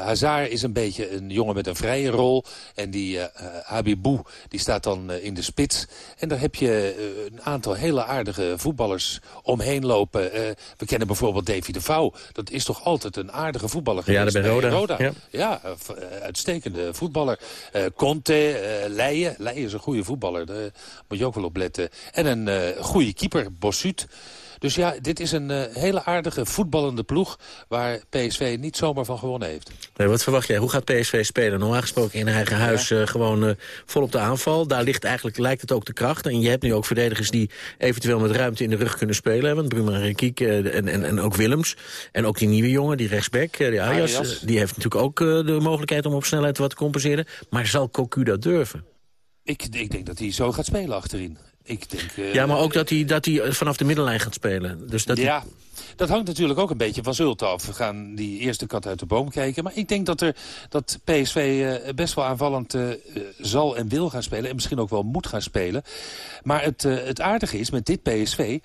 Hazard is een beetje een jongen met een vrije rol. En die Habibou die staat dan in de spits. En daar heb je een aantal hele aardige voetballers omheen lopen. we kennen bijvoorbeeld Davy de Vouw. Dat is toch altijd een aardige voetballer geweest. Ja, bij Roda. Roda. Ja, ja uitstekende voetballer. Conte, Leijen. Leijen is een goede voetballer. Daar moet je ook wel op letten. En een goede keeper, Bossut. Dus ja, dit is een uh, hele aardige voetballende ploeg... waar PSV niet zomaar van gewonnen heeft. Nee, wat verwacht jij? Hoe gaat PSV spelen? Normaal gesproken in eigen huis ja. uh, gewoon uh, vol op de aanval. Daar ligt eigenlijk, lijkt het ook de kracht. En je hebt nu ook verdedigers die eventueel met ruimte in de rug kunnen spelen. Want Bruma en Kiek en, en, en ook Willems. En ook die nieuwe jongen, die rechtsback, die Arias, Arias. die heeft natuurlijk ook de mogelijkheid om op snelheid wat te compenseren. Maar zal Cocu dat durven? Ik, ik denk dat hij zo gaat spelen achterin. Ik denk, uh, ja, maar ook dat hij, dat hij vanaf de middenlijn gaat spelen. Dus dat ja, dat hangt natuurlijk ook een beetje van Zult af. We gaan die eerste kat uit de boom kijken. Maar ik denk dat, er, dat PSV uh, best wel aanvallend uh, zal en wil gaan spelen. En misschien ook wel moet gaan spelen. Maar het, het aardige is met dit PSV...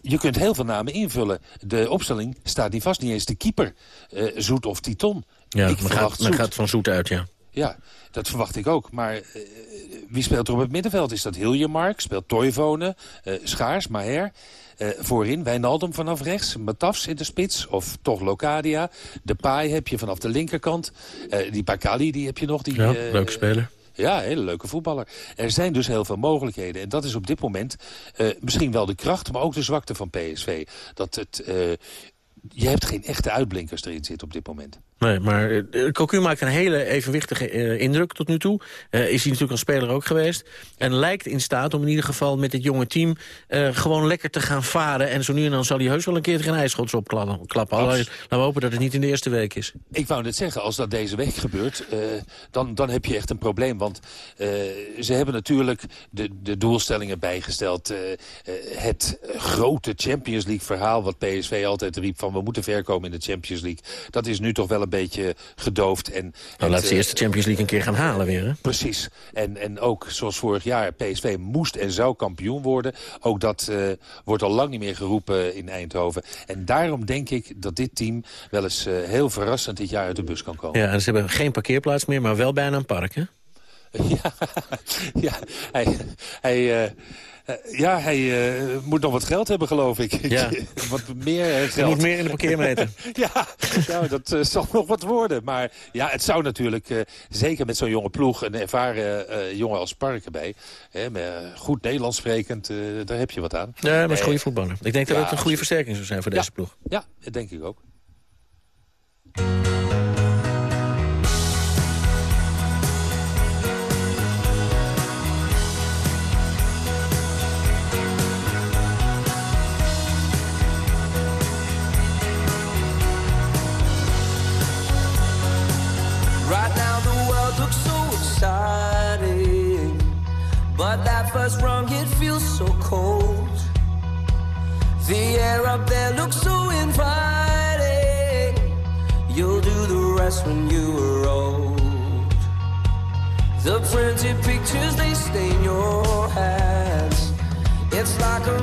Je kunt heel veel namen invullen. De opstelling staat niet vast. Niet eens de keeper. Zoet of Titon. Ja, ik men gaat, men gaat van Zoet uit, ja. Ja, dat verwacht ik ook. Maar uh, wie speelt er op het middenveld? Is dat Hiljemark? Speelt Toivonen? Uh, Schaars? Maher? Uh, voorin Wijnaldum vanaf rechts. Matafs in de spits. Of toch Locadia. De Paai heb je vanaf de linkerkant. die Bakali die heb je nog. Die, ja, leuke speler. Ja, hele leuke voetballer. Er zijn dus heel veel mogelijkheden. En dat is op dit moment misschien wel de kracht, maar ook de zwakte van PSV. Dat het... je hebt geen echte uitblinkers erin zitten op dit moment. Nee, maar uh, Cocu maakt een hele evenwichtige uh, indruk tot nu toe. Uh, is hij natuurlijk als speler ook geweest. En lijkt in staat om in ieder geval met dit jonge team... gewoon lekker te gaan varen. En zo nu en dan zal hij heus wel een keer geen ijsschots opklappen. Laten we hopen dat het niet in de eerste week is. Ik wou net zeggen, als dat deze week gebeurt... dan, dan heb je echt een probleem. Want ze hebben natuurlijk de, de doelstellingen bijgesteld. het grote Champions League verhaal wat PSV altijd riep... van we moeten verkomen in de Champions League. Dat is nu toch wel een beetje gedoofd. En nou, laat ze eerst de Champions League een keer gaan halen weer. Hè? Precies. En, en ook zoals vorig jaar, PSV moest en zou kampioen worden. Ook dat uh, wordt al lang niet meer geroepen in Eindhoven. En daarom denk ik dat dit team wel eens uh, heel verrassend dit jaar uit de bus kan komen. Ja, en ze hebben geen parkeerplaats meer, maar wel bijna een park, hè? Ja, ja hij, hij, uh, ja, hij uh, moet nog wat geld hebben, geloof ik. Ja. wat meer geld. Hij moet meer in de parkeermeter. ja, nou, dat uh, zal nog wat worden. Maar ja, het zou natuurlijk, zeker met zo'n jonge ploeg... een ervaren jongen als Parken bij... Hè, met, goed Nederlands sprekend, daar heb je wat aan. Ja, maar is goede voetballer. Ik denk dat ja, het een goede versterking zou zijn voor ja, deze ploeg. Ja, dat denk ik ook. It feels so cold. The air up there looks so inviting. You'll do the rest when you are old. The printed pictures, they stain your hands. It's like a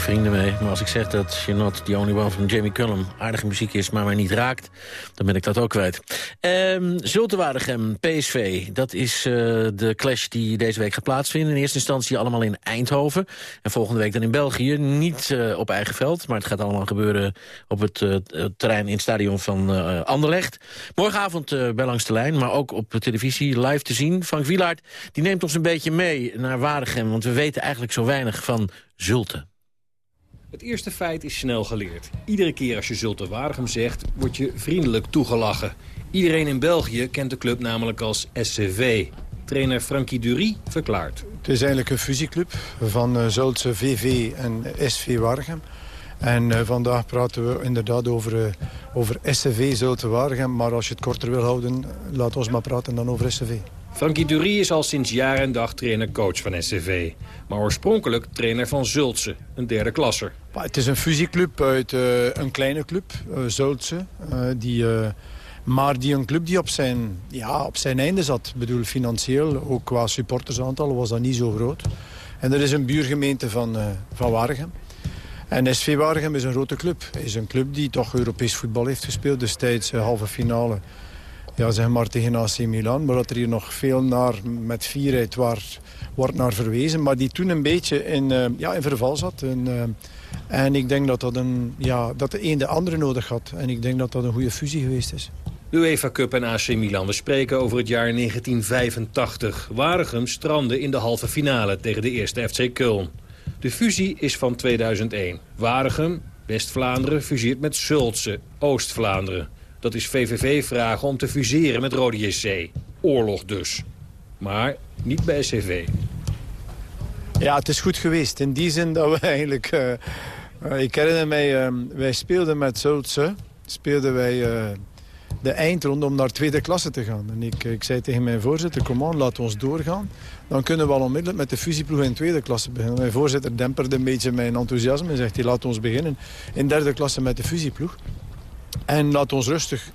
vrienden mee. Maar als ik zeg dat You're Not The Only One van Jamie Cullum aardige muziek is, maar mij niet raakt, dan ben ik dat ook kwijt. Um, Zultewaardigem, PSV, dat is uh, de clash die deze week gaat plaatsvinden. In eerste instantie allemaal in Eindhoven. En volgende week dan in België. Niet uh, op eigen veld, maar het gaat allemaal gebeuren op het uh, terrein in het stadion van Anderlecht. Morgenavond bij Langs de Lijn, maar ook op televisie live te zien. Frank Wielaert, die neemt ons een beetje mee naar Waardegem, want we weten eigenlijk zo weinig van Zulte. Het eerste feit is snel geleerd. Iedere keer als je Zulte Waregem zegt, word je vriendelijk toegelachen. Iedereen in België kent de club namelijk als SCV. Trainer Frankie Dury verklaart. Het is eigenlijk een fusieclub van uh, Zultse VV en SV Waregem. En uh, vandaag praten we inderdaad over, uh, over SCV Zulte Waregem. Maar als je het korter wil houden, laat ons maar praten dan over SCV. Frankie Dury is al sinds jaar en dag trainer-coach van SCV. Maar oorspronkelijk trainer van Zultse, een derde klasser. Het is een fusieclub uit uh, een kleine club, Zultse. die, maar die een club die op zijn, ja, op zijn einde zat. Ik bedoel, financieel, ook qua supportersaantal was dat niet zo groot. En er is een buurgemeente van, van Waregem. En SV Waregem is een grote club. Is een club die toch Europees voetbal heeft gespeeld. Destijds uh, halve finale ja, zeg maar tegen AC Milan. Maar dat er hier nog veel naar, met vierheid waar, wordt naar verwezen. Maar die toen een beetje in, uh, ja, in verval zat. En, uh, en ik denk dat, dat, een, ja, dat de een de andere nodig had. En ik denk dat dat een goede fusie geweest is. UEFA Cup en AC Milan. We spreken over het jaar 1985. Waregem strandde in de halve finale tegen de eerste FC Köln. De fusie is van 2001. Waregem, West-Vlaanderen, fuseert met Zultse, Oost-Vlaanderen. Dat is VVV vragen om te fuseren met Rode JC. Oorlog dus. Maar niet bij SCV. Ja, het is goed geweest. In die zin dat we eigenlijk... Uh, ik herinner mij, uh, wij speelden met Zultse. Speelden wij uh, de eindronde om naar tweede klasse te gaan. En ik, ik zei tegen mijn voorzitter, kom aan, laat ons doorgaan. Dan kunnen we al onmiddellijk met de fusieploeg in tweede klasse beginnen. Mijn voorzitter demperde een beetje mijn enthousiasme en zegt, laat ons beginnen in derde klasse met de fusieploeg. En laat ons rustig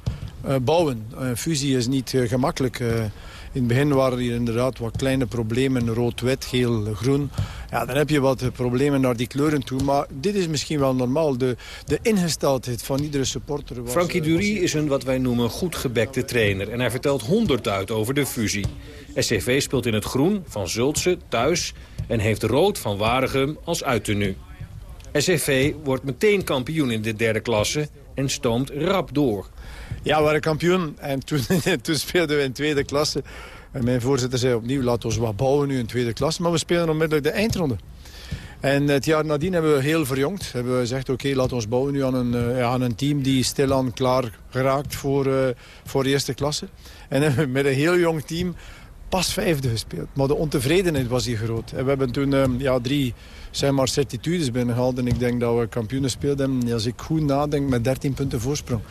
uh, bouwen. Uh, fusie is niet uh, gemakkelijk. in het begin waren hier inderdaad wat kleine problemen. Rood, wit, geel, groen. Ja, dan heb je wat problemen naar die kleuren toe. Maar dit is misschien wel normaal. De, de ingesteldheid van iedere supporter was... Frankie Dury is een wat wij noemen goed gebekte trainer. En hij vertelt honderd uit over de fusie. SCV speelt in het groen van Zultse thuis... en heeft rood van Waregem als uittenu. SCV wordt meteen kampioen in de derde klasse en stoomt rap door. Ja, we waren kampioen en toen, toen speelden we in tweede klasse. En mijn voorzitter zei opnieuw, laten we wat bouwen nu in tweede klasse. Maar we spelen onmiddellijk de eindronde. En het jaar nadien hebben we heel verjongd. Hebben we gezegd, oké, okay, laten we bouwen nu aan een, ja, aan een team die stilaan klaar geraakt voor, uh, voor de eerste klasse. En hebben we met een heel jong team pas vijfde gespeeld. Maar de ontevredenheid was hier groot. En we hebben toen uh, ja, drie zeg maar, certitudes binnengehaald. En ik denk dat we kampioenen speelden. En als ik goed nadenk, met 13 punten voorsprong.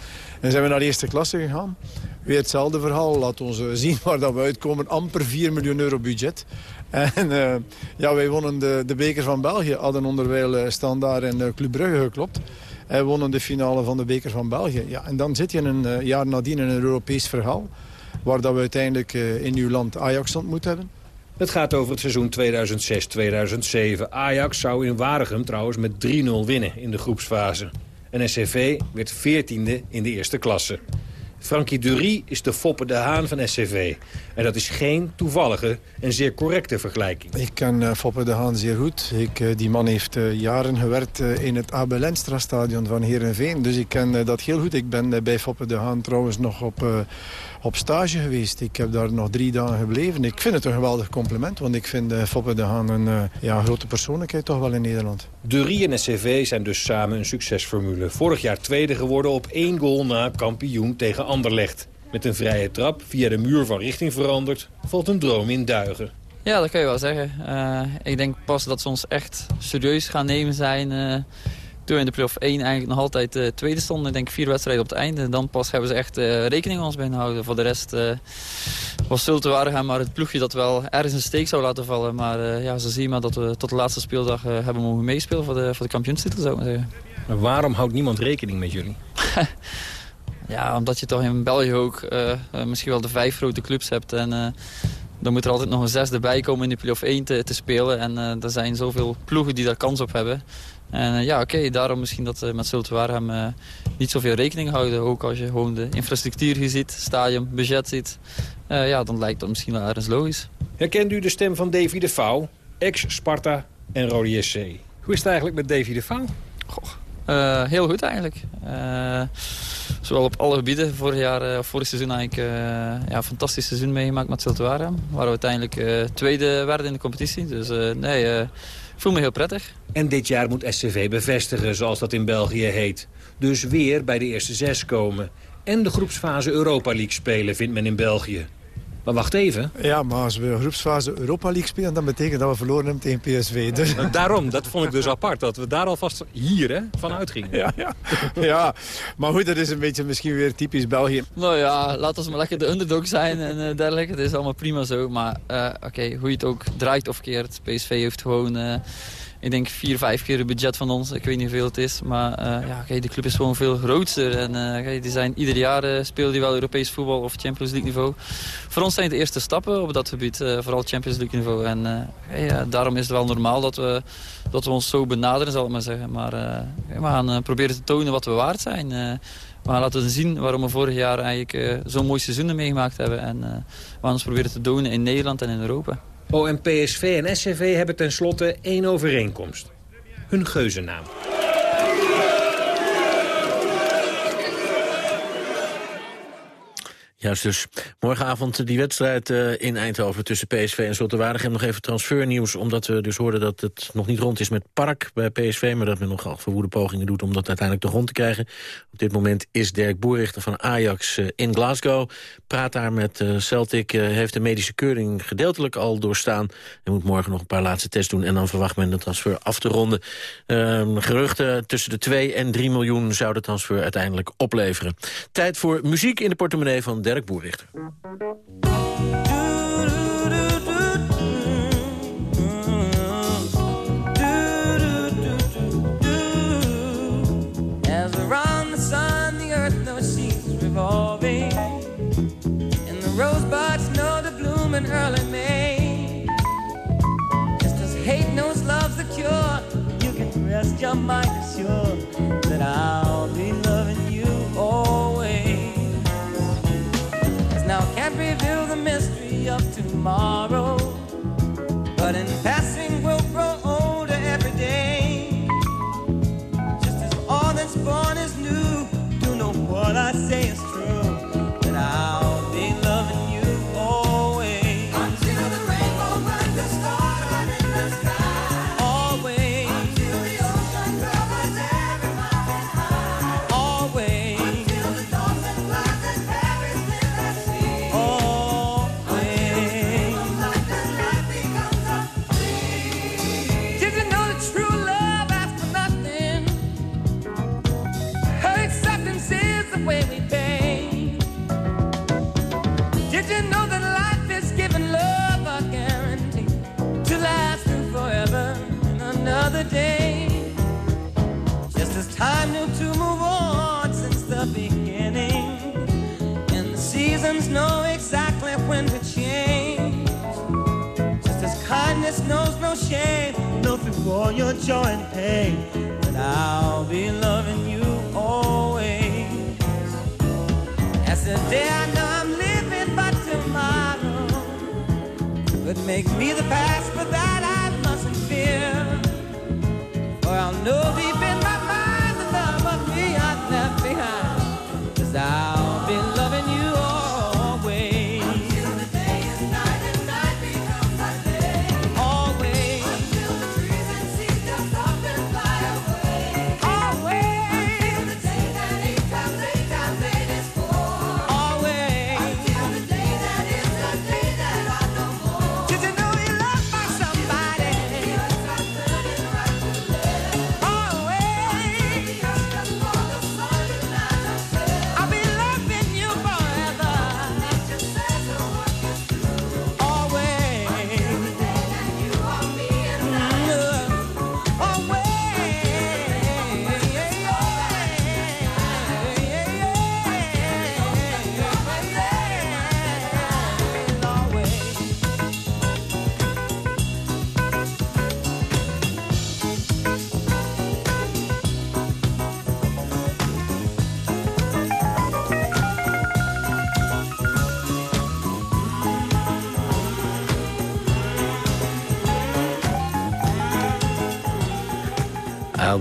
En zijn we naar de eerste klasse gegaan. Weer hetzelfde verhaal. Laat ons zien waar dat we uitkomen. Amper 4 miljoen euro budget. En uh, ja, wij wonnen de, de beker van België. Hadden onderwijl uh, Standaard uh, Club Brugge geklopt. En wonnen de finale van de beker van België. Ja, en dan zit je een jaar nadien in een Europees verhaal. Waar dat we uiteindelijk in uw land Ajax ontmoet hebben. Het gaat over het seizoen 2006-2007. Ajax zou in Waregem trouwens met 3-0 winnen in de groepsfase. En SCV werd 14e in de eerste klasse. Frankie Dury is de Foppe de Haan van SCV. En dat is geen toevallige en zeer correcte vergelijking. Ik ken uh, Foppe de Haan zeer goed. Ik, uh, die man heeft uh, jaren gewerkt in het Abel Lenstra stadion van Heerenveen. Dus ik ken dat heel goed. Ik ben bij Foppe de Haan trouwens nog op op stage geweest. Ik heb daar nog drie dagen gebleven. Ik vind het een geweldig compliment, want ik vind uh, Foppe de Haan een uh, ja, grote persoonlijkheid toch wel in Nederland. De Rie en SCV zijn dus samen een succesformule. Vorig jaar tweede geworden op één goal na kampioen tegen Anderlecht. Met een vrije trap, via de muur van richting veranderd, valt een droom in duigen. Ja, dat kan je wel zeggen. Uh, ik denk pas dat ze ons echt serieus gaan nemen zijn toen we in de play-off 1 eigenlijk nog altijd uh, tweede stonden. Ik denk vier wedstrijden op het einde. Dan pas hebben ze echt uh, rekening met ons binnenhouden. Voor de rest uh, was Zulte gaan maar het ploegje dat wel ergens een steek zou laten vallen. Maar ja, ze zien maar dat we tot de laatste speeldag hebben mogen meespelen voor de, voor de kampioenstitel zou ik zeggen. Maar waarom houdt niemand rekening met jullie? ja, omdat je toch in België ook misschien wel de vijf grote clubs hebt. En dan moet er altijd nog een zesde bij komen in de play-off 1 te, te spelen. En er zijn zoveel ploegen die daar kans op hebben. En uh, ja, oké, okay, daarom misschien dat uh, met Zulte Waregem uh, niet zoveel rekening houden. Ook als je gewoon de infrastructuur hier ziet, stadion, budget ziet. ja, dan lijkt dat misschien wel ergens logisch. Herkent u de stem van Davy de Vouw, ex-Sparta en Rode SC? Hoe is het eigenlijk met Davy de Vouw? Uh, heel goed eigenlijk. Uh, zowel op alle gebieden. Vorig jaar, uh, vorig seizoen eigenlijk ja, een fantastisch seizoen meegemaakt met Zultuarium. Waar we uiteindelijk tweede werden in de competitie. Dus nee, voel me heel prettig. En dit jaar moet SCV bevestigen, zoals dat in België heet. Dus weer bij de eerste zes komen. En de groepsfase Europa League spelen, vindt men in België. Maar wacht even. Ja, maar als we een groepsfase Europa League spelen... dan betekent dat we verloren hebben tegen PSV. Dus... Daarom, dat vond ik dus apart. Dat we daar alvast hier hè, van uitgingen. Ja, ja. ja, maar goed, dat is een beetje misschien weer typisch België. Nou ja, laten we maar lekker de underdog zijn en uh, dergelijke. Het is allemaal prima zo. Maar uh, oké, okay, hoe je het ook draait of keert. PSV heeft gewoon... Uh, ik denk vier, vijf keer het budget van ons. Ik weet niet hoeveel het is. Maar uh, ja, de club is gewoon veel groter. En kijk, die zijn, ieder jaar uh, spelen die wel Europees voetbal of Champions League niveau. Voor ons zijn het de eerste stappen op dat gebied. vooral Champions League niveau. En daarom is het wel normaal dat we, dat we ons zo benaderen, zal ik maar zeggen. Maar we gaan proberen te tonen wat we waard zijn. we gaan laten zien waarom we vorig jaar eigenlijk zo'n mooi seizoen meegemaakt hebben. En we gaan ons proberen te tonen in Nederland en in Europa. En PSV en SCV hebben tenslotte één overeenkomst. Hun geuzennaam. Juist dus. Morgenavond die wedstrijd uh, in Eindhoven tussen PSV en Zotterwaardig. En nog even transfernieuws, omdat we dus hoorden dat het nog niet rond is met Park bij PSV. Maar dat men nogal verwoede pogingen doet om dat uiteindelijk toch rond te krijgen. Op dit moment is Dirk Boerichter van Ajax uh, in Glasgow. Praat daar met uh, Celtic, heeft de medische keuring gedeeltelijk al doorstaan. En moet morgen nog een paar laatste tests doen. En dan verwacht men de transfer af te ronden. Ehm, geruchten tussen de 2 en 3 miljoen zou de transfer uiteindelijk opleveren. Tijd voor muziek in de portemonnee van Dirk Dirk rest your mind assured that I'll tomorrow, but in passing knows no shame, Nothing all your joy and pain, But I'll be loving you always. As the day I know I'm living, but tomorrow could make me the past, but that I mustn't fear. For I'll know deep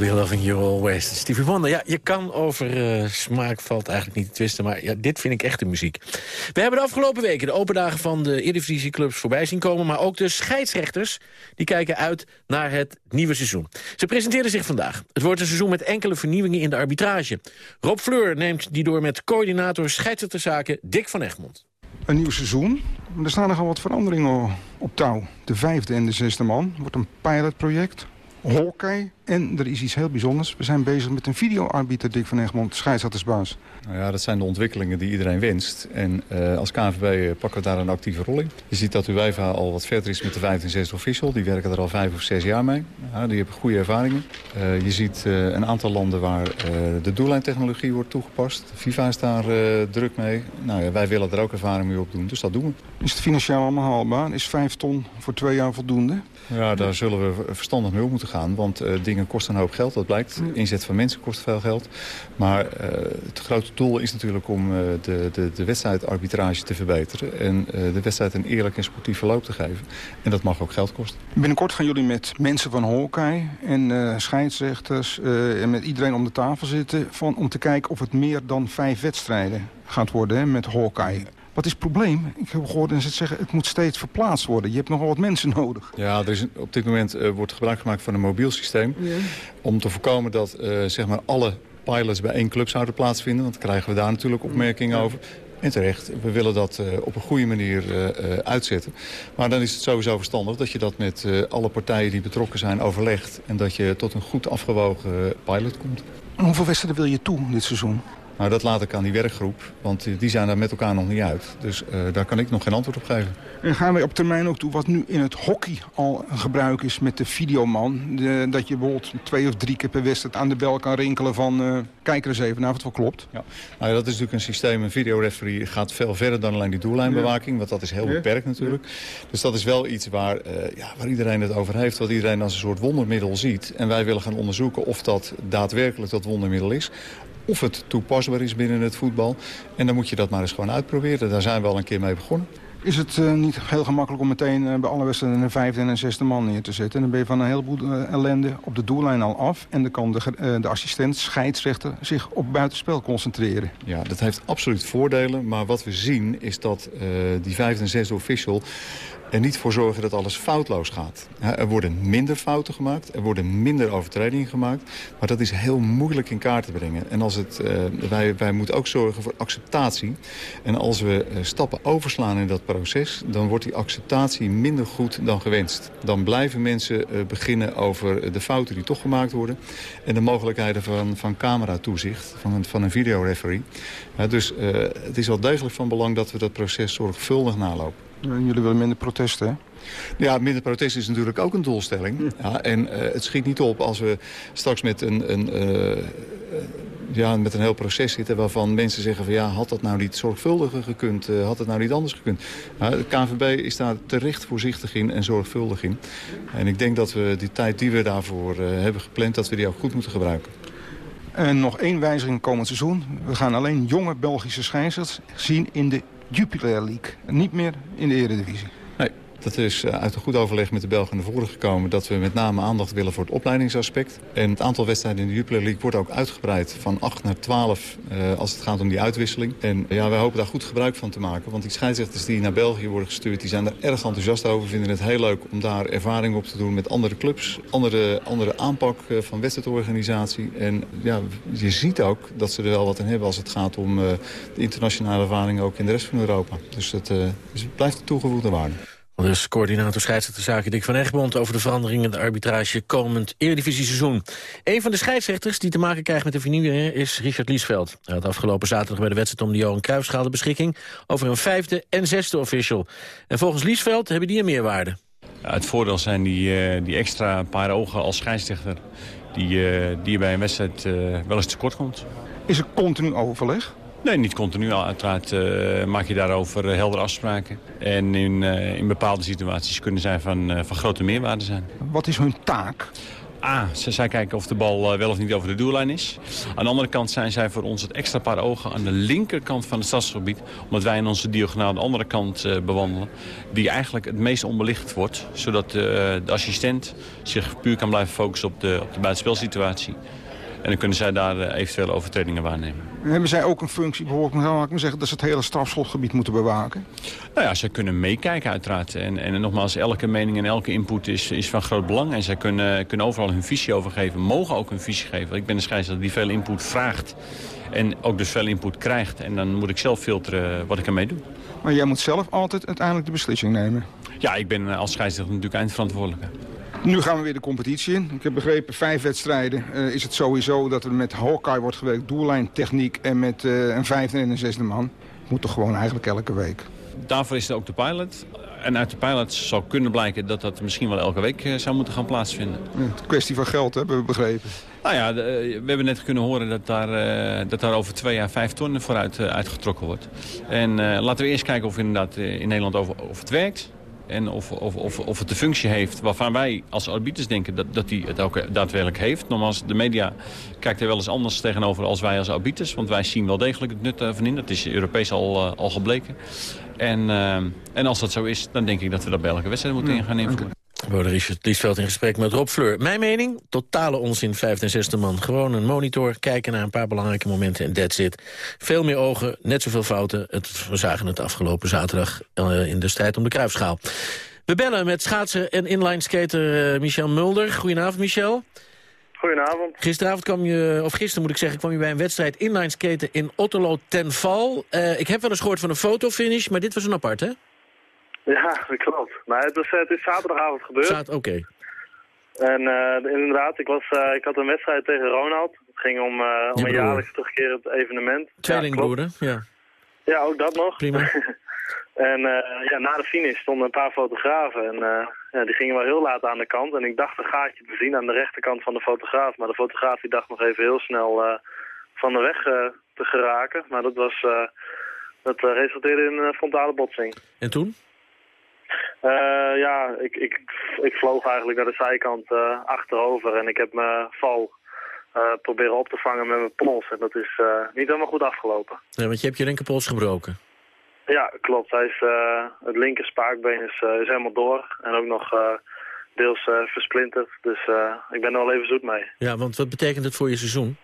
be loving you always. Stevie Wonder, ja, je kan over eh, smaak valt eigenlijk niet te twisten... maar ja, dit vind ik echte muziek. We hebben de afgelopen weken de open dagen van de Eredivisieclubs voorbij zien komen... maar ook de scheidsrechters die kijken uit naar het nieuwe seizoen. Ze presenteerden zich vandaag. Het wordt een seizoen met enkele vernieuwingen in de arbitrage. Rob Fleur neemt die door met coördinator scheidsrechterzaken Dick van Egmond. een nieuw seizoen. Er staan nogal wat veranderingen op touw. De vijfde en de zesde man wordt een pilotproject. Hockey. En er is iets heel bijzonders. We zijn bezig met een videoarbiter, Dick van Egmond, scheidsrechtersbaas. Nou ja, dat zijn de ontwikkelingen die iedereen wenst. En uh, als KNVB uh, pakken we daar een actieve rol in. Je ziet dat UEFA al wat verder is met de 5 en 6 official. Die werken er al vijf of zes jaar mee. Ja, die hebben goede ervaringen. Uh, je ziet een aantal landen waar de doellijntechnologie wordt toegepast. FIFA is daar druk mee. Nou ja, wij willen er ook ervaring mee opdoen, dus dat doen we. Is het financieel allemaal haalbaar? Is vijf ton voor twee jaar voldoende? Ja, daar zullen we verstandig mee om moeten gaan. Want dingen kosten een hoop geld, dat blijkt. Inzet van mensen kost veel geld. Maar het grote doel is natuurlijk om uh, de, de, de wedstrijdarbitrage te verbeteren. En de wedstrijd een eerlijk en sportief verloop te geven. En dat mag ook geld kosten. Binnenkort gaan jullie met mensen van hockey en scheidsrechters en met iedereen om de tafel zitten... Van, om te kijken of het meer dan vijf wedstrijden gaat worden hè, met hockey. Wat is het probleem? Ik heb gehoord en ze zeggen het moet steeds verplaatst worden. Je hebt nogal wat mensen nodig. Ja, er is, op dit moment uh, wordt gebruik gemaakt van een mobiel systeem. Ja. Om te voorkomen dat uh, zeg maar alle pilots bij één club zouden plaatsvinden. Want dan krijgen we daar natuurlijk opmerkingen over. En terecht, we willen dat uh, op een goede manier uh, uh, uitzetten. Maar dan is het sowieso verstandig dat je dat met alle partijen die betrokken zijn overlegt. En dat je tot een goed afgewogen pilot komt. En hoeveel wedstrijden wil je toe dit seizoen? Nou, dat laat ik aan die werkgroep, want die zijn daar met elkaar nog niet uit. Dus uh, daar kan ik nog geen antwoord op geven. En gaan wij op termijn ook toe wat nu in het hockey al gebruik is met de videoman? De, dat je bijvoorbeeld twee of drie keer per wedstrijd aan de bel kan rinkelen van... Uh, kijk er eens even naar of het wel klopt. Ja. Nou, ja, dat is natuurlijk een systeem. Een videoreferee gaat veel verder dan alleen die doellijnbewaking. Ja. Want dat is heel ja. beperkt natuurlijk. Dus dat is wel iets waar, uh, ja, waar iedereen het over heeft. Wat iedereen als een soort wondermiddel ziet. En wij willen gaan onderzoeken of dat daadwerkelijk dat wondermiddel is of het toepasbaar is binnen het voetbal. En dan moet je dat maar eens gewoon uitproberen. Daar zijn we al een keer mee begonnen. Is het uh, niet heel gemakkelijk om meteen uh, bij alle wedstrijden een vijfde en een zesde man neer te zetten? En dan ben je van een heleboel uh, ellende op de doellijn al af. En dan kan de, de assistent, scheidsrechter, zich op buitenspel concentreren. Ja, dat heeft absoluut voordelen. Maar wat we zien is dat die vijfde en zesde official er niet voor zorgen dat alles foutloos gaat. Er worden minder fouten gemaakt, er worden minder overtredingen gemaakt. Maar dat is heel moeilijk in kaart te brengen. En als het, uh, wij, wij moeten ook zorgen voor acceptatie. En als we uh, stappen overslaan in dat proces... dan wordt die acceptatie minder goed dan gewenst. Dan blijven mensen uh, beginnen over de fouten die toch gemaakt worden... en de mogelijkheden van, van cameratoezicht, van een, van een videoreferee. dus het is wel degelijk van belang dat we dat proces zorgvuldig nalopen. Jullie willen minder protesten, hè? Ja, minder protest is natuurlijk ook een doelstelling. Ja, en uh, het schiet niet op als we straks met een, een, uh, ja, met een heel proces zitten... waarvan mensen zeggen van ja, had dat nou niet zorgvuldiger gekund? Uh, had het nou niet anders gekund? Nou, de KNVB is daar terecht voorzichtig in en zorgvuldig in. En ik denk dat we die tijd die we daarvoor hebben gepland... dat we die ook goed moeten gebruiken. En nog één wijziging komend seizoen. We gaan alleen jonge Belgische scheidsrechters zien in de Jupiler League. Niet meer in de Eredivisie. Dat is uit een goed overleg met de Belgen naar voren gekomen... dat we met name aandacht willen voor het opleidingsaspect. En het aantal wedstrijden in de Jupiler League wordt ook uitgebreid... van 8 naar 12 uh, als het gaat om die uitwisseling. En ja, wij hopen daar goed gebruik van te maken. Want die scheidsrechters die naar België worden gestuurd... die zijn daar erg enthousiast over. vinden het heel leuk om daar ervaring op te doen met andere clubs. Andere, andere aanpak van wedstrijdorganisatie. En ja, je ziet ook dat ze er wel wat in hebben... als het gaat om de internationale ervaring ook in de rest van Europa. Dus dus het blijft een toegevoegde waarde. Dus coördinator scheidsrechterzaken Dick van Egmond... over de veranderingen in de arbitrage komend Eredivisie-seizoen. Een van de scheidsrechters die te maken krijgt met de vernieuwingen is Richard Liesveld. Hij had afgelopen zaterdag bij de wedstrijd om de Johan Cruijffschaal de beschikking... over een vijfde en zesde official. En volgens Liesveld hebben die een meerwaarde. Ja, het voordeel zijn die, uh, die extra paar ogen als scheidsrechter... die, uh, die je bij een wedstrijd uh, wel eens tekort komt. Is er continu overleg? Nee, niet continu. Uiteraard uh, maak je daarover uh, heldere afspraken. En in, uh, in bepaalde situaties kunnen zij van, van grote meerwaarde zijn. Wat is hun taak? A, zij kijken of de bal wel of niet over de doellijn is. Aan de andere kant zijn zij voor ons het extra paar ogen aan de linkerkant van het stadsgebied. Omdat wij in onze diagonaal de andere kant uh, bewandelen. Die eigenlijk het meest onbelicht wordt. Zodat uh, de assistent zich puur kan blijven focussen op de, op de buitenspelsituatie. En dan kunnen zij daar uh, eventuele overtredingen waarnemen. Hebben zij ook een functie, bijvoorbeeld, ik maar zeggen, dat ze het hele strafschotgebied moeten bewaken? Nou ja, zij kunnen meekijken uiteraard. En, en nogmaals, elke mening en elke input is, is van groot belang. En zij kunnen, kunnen overal hun visie over geven, mogen ook hun visie geven. Ik ben een scheidsrechter die veel input vraagt. En ook dus veel input krijgt. En dan moet ik zelf filteren wat ik ermee doe. Maar jij moet zelf altijd uiteindelijk de beslissing nemen. Ja, ik ben als scheidsrechter natuurlijk eindverantwoordelijke. Nu gaan we weer de competitie in. Ik heb begrepen, vijf wedstrijden uh, is het sowieso dat er met Hawkeye wordt gewerkt. Doellijntechniek en met uh, een vijfde en een zesde man. Moet toch gewoon eigenlijk elke week. Daarvoor is er ook de pilot. En uit de pilot zou kunnen blijken dat dat misschien wel elke week uh, zou moeten gaan plaatsvinden. Het kwestie van geld hebben we begrepen. Nou ja, we hebben net kunnen horen dat daar, dat daar over twee jaar vijf ton vooruit uitgetrokken wordt. En laten we eerst kijken of inderdaad in Nederland over, of het werkt. En of, of, of, of het de functie heeft waarvan wij als arbiters denken dat, dat die het ook daadwerkelijk heeft. Nogmaals, de media kijkt er wel eens anders tegenover als wij als arbiters. Want wij zien wel degelijk het nut ervan in. Dat is Europees al, uh, al gebleken. En, uh, en als dat zo is, dan denk ik dat we dat bij elke wedstrijd moeten in gaan invullen. Worden Richard Liesveld in gesprek met Rob Fleur. Mijn mening, totale onzin, vijfde en zesde man. Gewoon een monitor, kijken naar een paar belangrijke momenten en that's it. Veel meer ogen, net zoveel fouten. Het, we zagen het afgelopen zaterdag uh, in de strijd om de kruifschaal. We bellen met schaatser en inlineskater uh, Michel Mulder. Goedenavond, Michel. Goedenavond. Gisteravond kwam je, of gisteren moet ik zeggen, kwam je bij een wedstrijd inlineskaten in Otterlo ten Val. Uh, ik heb wel eens gehoord van een fotofinish, maar dit was een apart, hè? Ja, dat klopt. Maar het, was, het is zaterdagavond gebeurd. Zat, Oké. Okay. En uh, inderdaad, ik, was, uh, ik had een wedstrijd tegen Ronald. Het ging om, uh, om een jaarlijks terugkerend evenement. Tweelingbroeder, ja, ja. Ja, ook dat nog. Prima. en ja, na de finish stonden een paar fotografen. En ja, die gingen wel heel laat aan de kant. En ik dacht een gaatje te zien aan de rechterkant van de fotograaf. Maar de fotograaf die dacht nog even heel snel van de weg te geraken. Maar dat, was, dat resulteerde in een frontale botsing. En toen? Uh, ja, ik, ik, ik vloog eigenlijk naar de zijkant uh, achterover en ik heb mijn val uh, proberen op te vangen met mijn pols. En dat is niet helemaal goed afgelopen. Ja, want je hebt je linkerpols gebroken. Ja, klopt. Hij is, het linker spaakbeen is, is helemaal door en ook nog deels versplinterd. Dus ik ben er al even zoet mee. Ja, want wat betekent het voor je seizoen?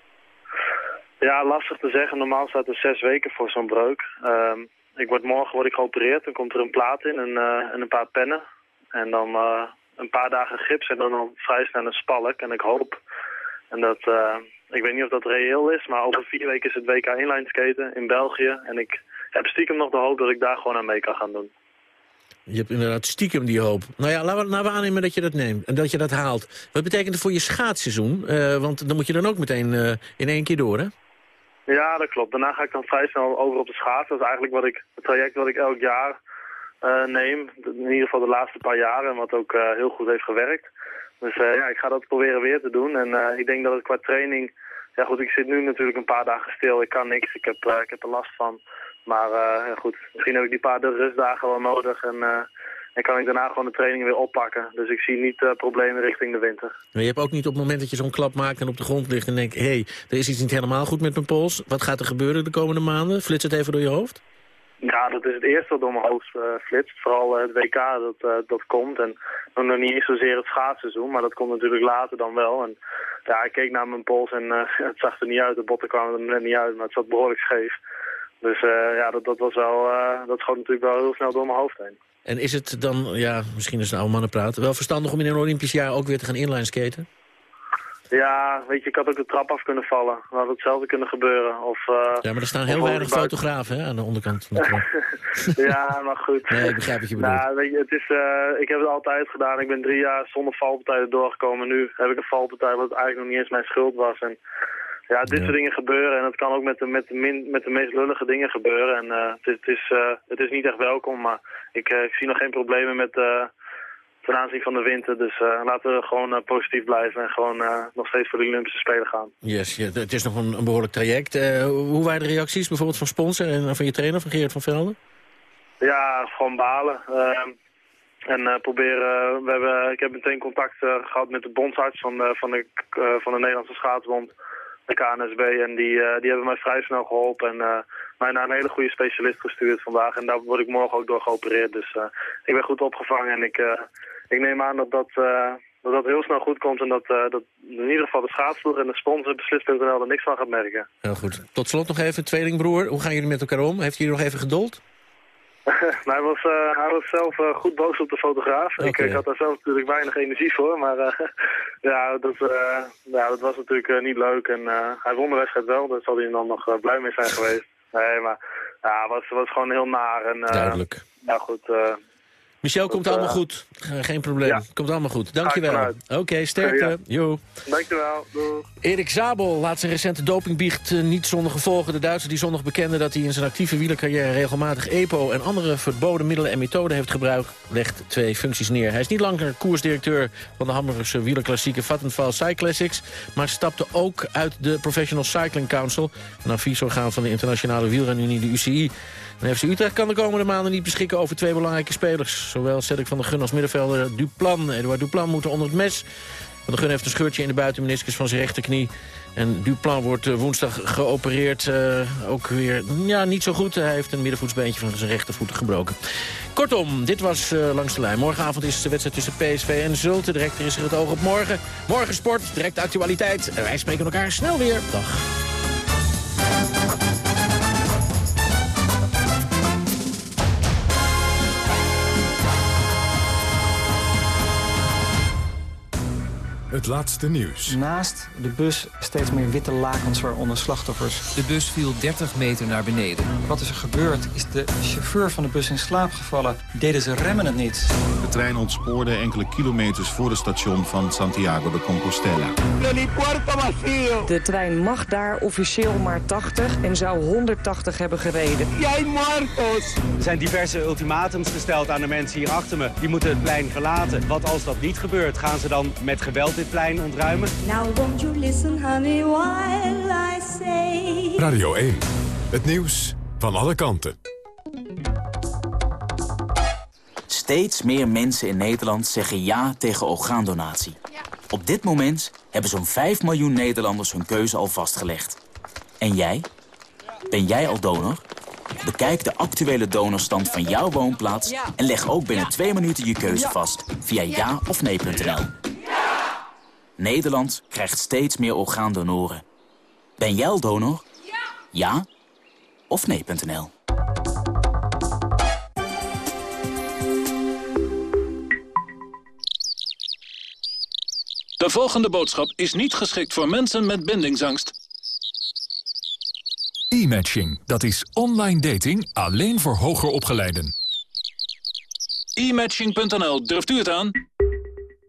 Ja, lastig te zeggen. Normaal staat er zes weken voor zo'n breuk. Ehm, ik word morgen word ik geopereerd. Dan komt er een plaat in en, uh, en een paar pennen. En dan uh, een paar dagen gips en dan, dan vrij snel een spalk. En ik hoop, en dat, uh, ik weet niet of dat reëel is, maar over vier weken is het WK inline skaten in België. En ik heb stiekem nog de hoop dat ik daar gewoon aan mee kan gaan doen. Je hebt inderdaad stiekem die hoop. Nou ja, laten we, laten we aannemen dat je dat neemt en dat je dat haalt. Wat betekent het voor je schaatsseizoen? want dan moet je dan ook meteen in één keer door, hè? Ja, dat klopt. Daarna ga ik dan vrij snel over op de schaats. Dat is eigenlijk wat ik, het traject wat ik elk jaar uh, neem. In ieder geval de laatste paar jaren. En wat ook uh, heel goed heeft gewerkt. Dus uh, ja, ik ga dat proberen weer te doen. En ik denk dat het qua training... Ja goed, ik zit nu natuurlijk een paar dagen stil. Ik kan niks. Ik heb, ik heb er last van. Maar goed, misschien heb ik die paar rustdagen wel nodig. En en kan ik daarna gewoon de training weer oppakken. Dus ik zie niet uh, problemen richting de winter. Maar je hebt ook niet op het moment dat je zo'n klap maakt en op de grond ligt en denkt... hé, hey, er is iets niet helemaal goed met mijn pols. Wat gaat er gebeuren de komende maanden? Flits het even door je hoofd? Ja, dat is het eerste wat door mijn hoofd uh, flitst. Vooral uh, het WK dat, dat komt. En nog niet eens zozeer het schaatsseizoen, maar dat komt natuurlijk later dan wel. En ja, ik keek naar mijn pols en het zag er niet uit. De botten kwamen er net niet uit, maar het zat behoorlijk scheef. Dus ja, dat, dat was wel, dat schoot natuurlijk wel heel snel door mijn hoofd heen. En is het dan, ja, misschien is het oude mannen praten... wel verstandig om in een Olympisch jaar ook weer te gaan inline skaten? Ja, weet je, ik had ook de trap af kunnen vallen. Dan had hetzelfde kunnen gebeuren. Of, uh, ja, maar er staan heel weinig fotografen hè, aan de onderkant. Van de ja, maar goed. Nee, ik begrijp wat je bedoelt. Nou, weet je, het is, uh, ik heb het altijd gedaan. Ik ben drie jaar zonder valpartijen doorgekomen. Nu heb ik een valpartij wat eigenlijk nog niet eens mijn schuld was. En ja, dit soort dingen gebeuren en het kan ook met de, met de, min, met de meest lullige dingen gebeuren. En uh, het, het, is, uh, het is niet echt welkom, maar ik, uh, ik zie nog geen problemen met ten aanzien van de winter. Dus laten we gewoon positief blijven en gewoon nog steeds voor de Olympische Spelen gaan. Yes, ja, het is nog een, een behoorlijk traject. hoe waren de reacties bijvoorbeeld van sponsor en van je trainer, van Gerard van Velden? Ja, gewoon balen. Ehm, en proberen, we hebben, ik heb meteen contact gehad met de bondsarts van, van, de, van de Nederlandse schaatsbond de KNSB. En die, uh, die hebben mij vrij snel geholpen en uh, mij naar een hele goede specialist gestuurd vandaag. En daar word ik morgen ook door geopereerd. Dus uh, ik ben goed opgevangen en ik, ik neem aan dat dat, dat dat heel snel goed komt. En dat, dat in ieder geval de schaatsploeg en de sponsor beslist.nl er niks van gaat merken. Heel goed. Tot slot nog even, tweelingbroer. Hoe gaan jullie met elkaar om? Heeft jullie nog even geduld? Maar hij, was, hij was zelf eh, goed boos op de fotograaf. Ik, had daar zelf natuurlijk weinig energie voor. Maar eh, ja, dat, ja, dat was natuurlijk niet leuk. En hij won de wedstrijd wel, daar zal hij dan nog blij mee zijn geweest. Nee, maar ja, het was, was gewoon heel naar. En, Duidelijk. Ja, goed. Michel, komt eh, allemaal goed. Geen probleem. ja. Komt allemaal goed. Dankjewel. Oké, sterkte. Ja. Jo. dankjewel. Doei. Erik Zabel laat zijn recente dopingbiecht eh, niet zonder gevolgen. De Duitser die zondag bekende dat hij in zijn actieve wielercarrière regelmatig EPO en andere verboden middelen en methoden heeft gebruikt, legt twee functies neer. Hij is niet langer koersdirecteur van de Hamburgse wielerklassieke Vattenfall Cyclassics, maar stapte ook uit de Professional Cycling Council, een adviesorgaan van de internationale wielrenunie, de UCI. En FC Utrecht kan de komende maanden niet beschikken over twee belangrijke spelers. Zowel Cedric van der Gun als middenvelder Duplan. Eduard Duplan moeten onder het mes. Van der Gun heeft een scheurtje in de buitenmeniscus van zijn rechterknie. En Duplan wordt eh, woensdag geopereerd. eh, ook weer ja, niet zo goed. Hij heeft een middenvoetsbeentje van zijn rechtervoet gebroken. Kortom, dit was eh, Langs de Lijn. Morgenavond is de wedstrijd tussen PSV en Zulte. Direct is er het oog op morgen. Morgen sport, direct actualiteit. Wij spreken elkaar snel weer. Dag. Het laatste nieuws. Naast de bus steeds meer witte lakens waaronder slachtoffers. De bus viel 30 meter naar beneden. Wat is er gebeurd? Is de chauffeur van de bus in slaap gevallen? Deden ze remmen het niet? De trein ontspoorde enkele kilometers voor het station van Santiago de Compostela. De trein mag daar officieel maar 80 en zou 180 hebben gereden. Jij Marcos! Er zijn diverse ultimatums gesteld aan de mensen hier achter me. Die moeten het plein verlaten. Wat als dat niet gebeurt? Gaan ze dan met geweld dit plein ontruimen? Now won't you listen, honey, while I say... Radio 1. Het nieuws van alle kanten. Steeds meer mensen in Nederland zeggen ja tegen orgaandonatie. Op dit moment hebben zo'n 5 miljoen Nederlanders hun keuze al vastgelegd. En jij? Ben jij al donor? Bekijk de actuele donorstand van jouw woonplaats... en leg ook binnen twee minuten je keuze vast via ja of nee.nl. Nederland krijgt steeds meer orgaandonoren. Ben jij al donor? Ja of nee.nl. De volgende boodschap is niet geschikt voor mensen met bindingsangst. E-matching, dat is online dating alleen voor hoger opgeleiden. E-matching.nl, durft u het aan?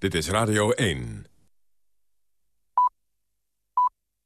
Dit is Radio 1.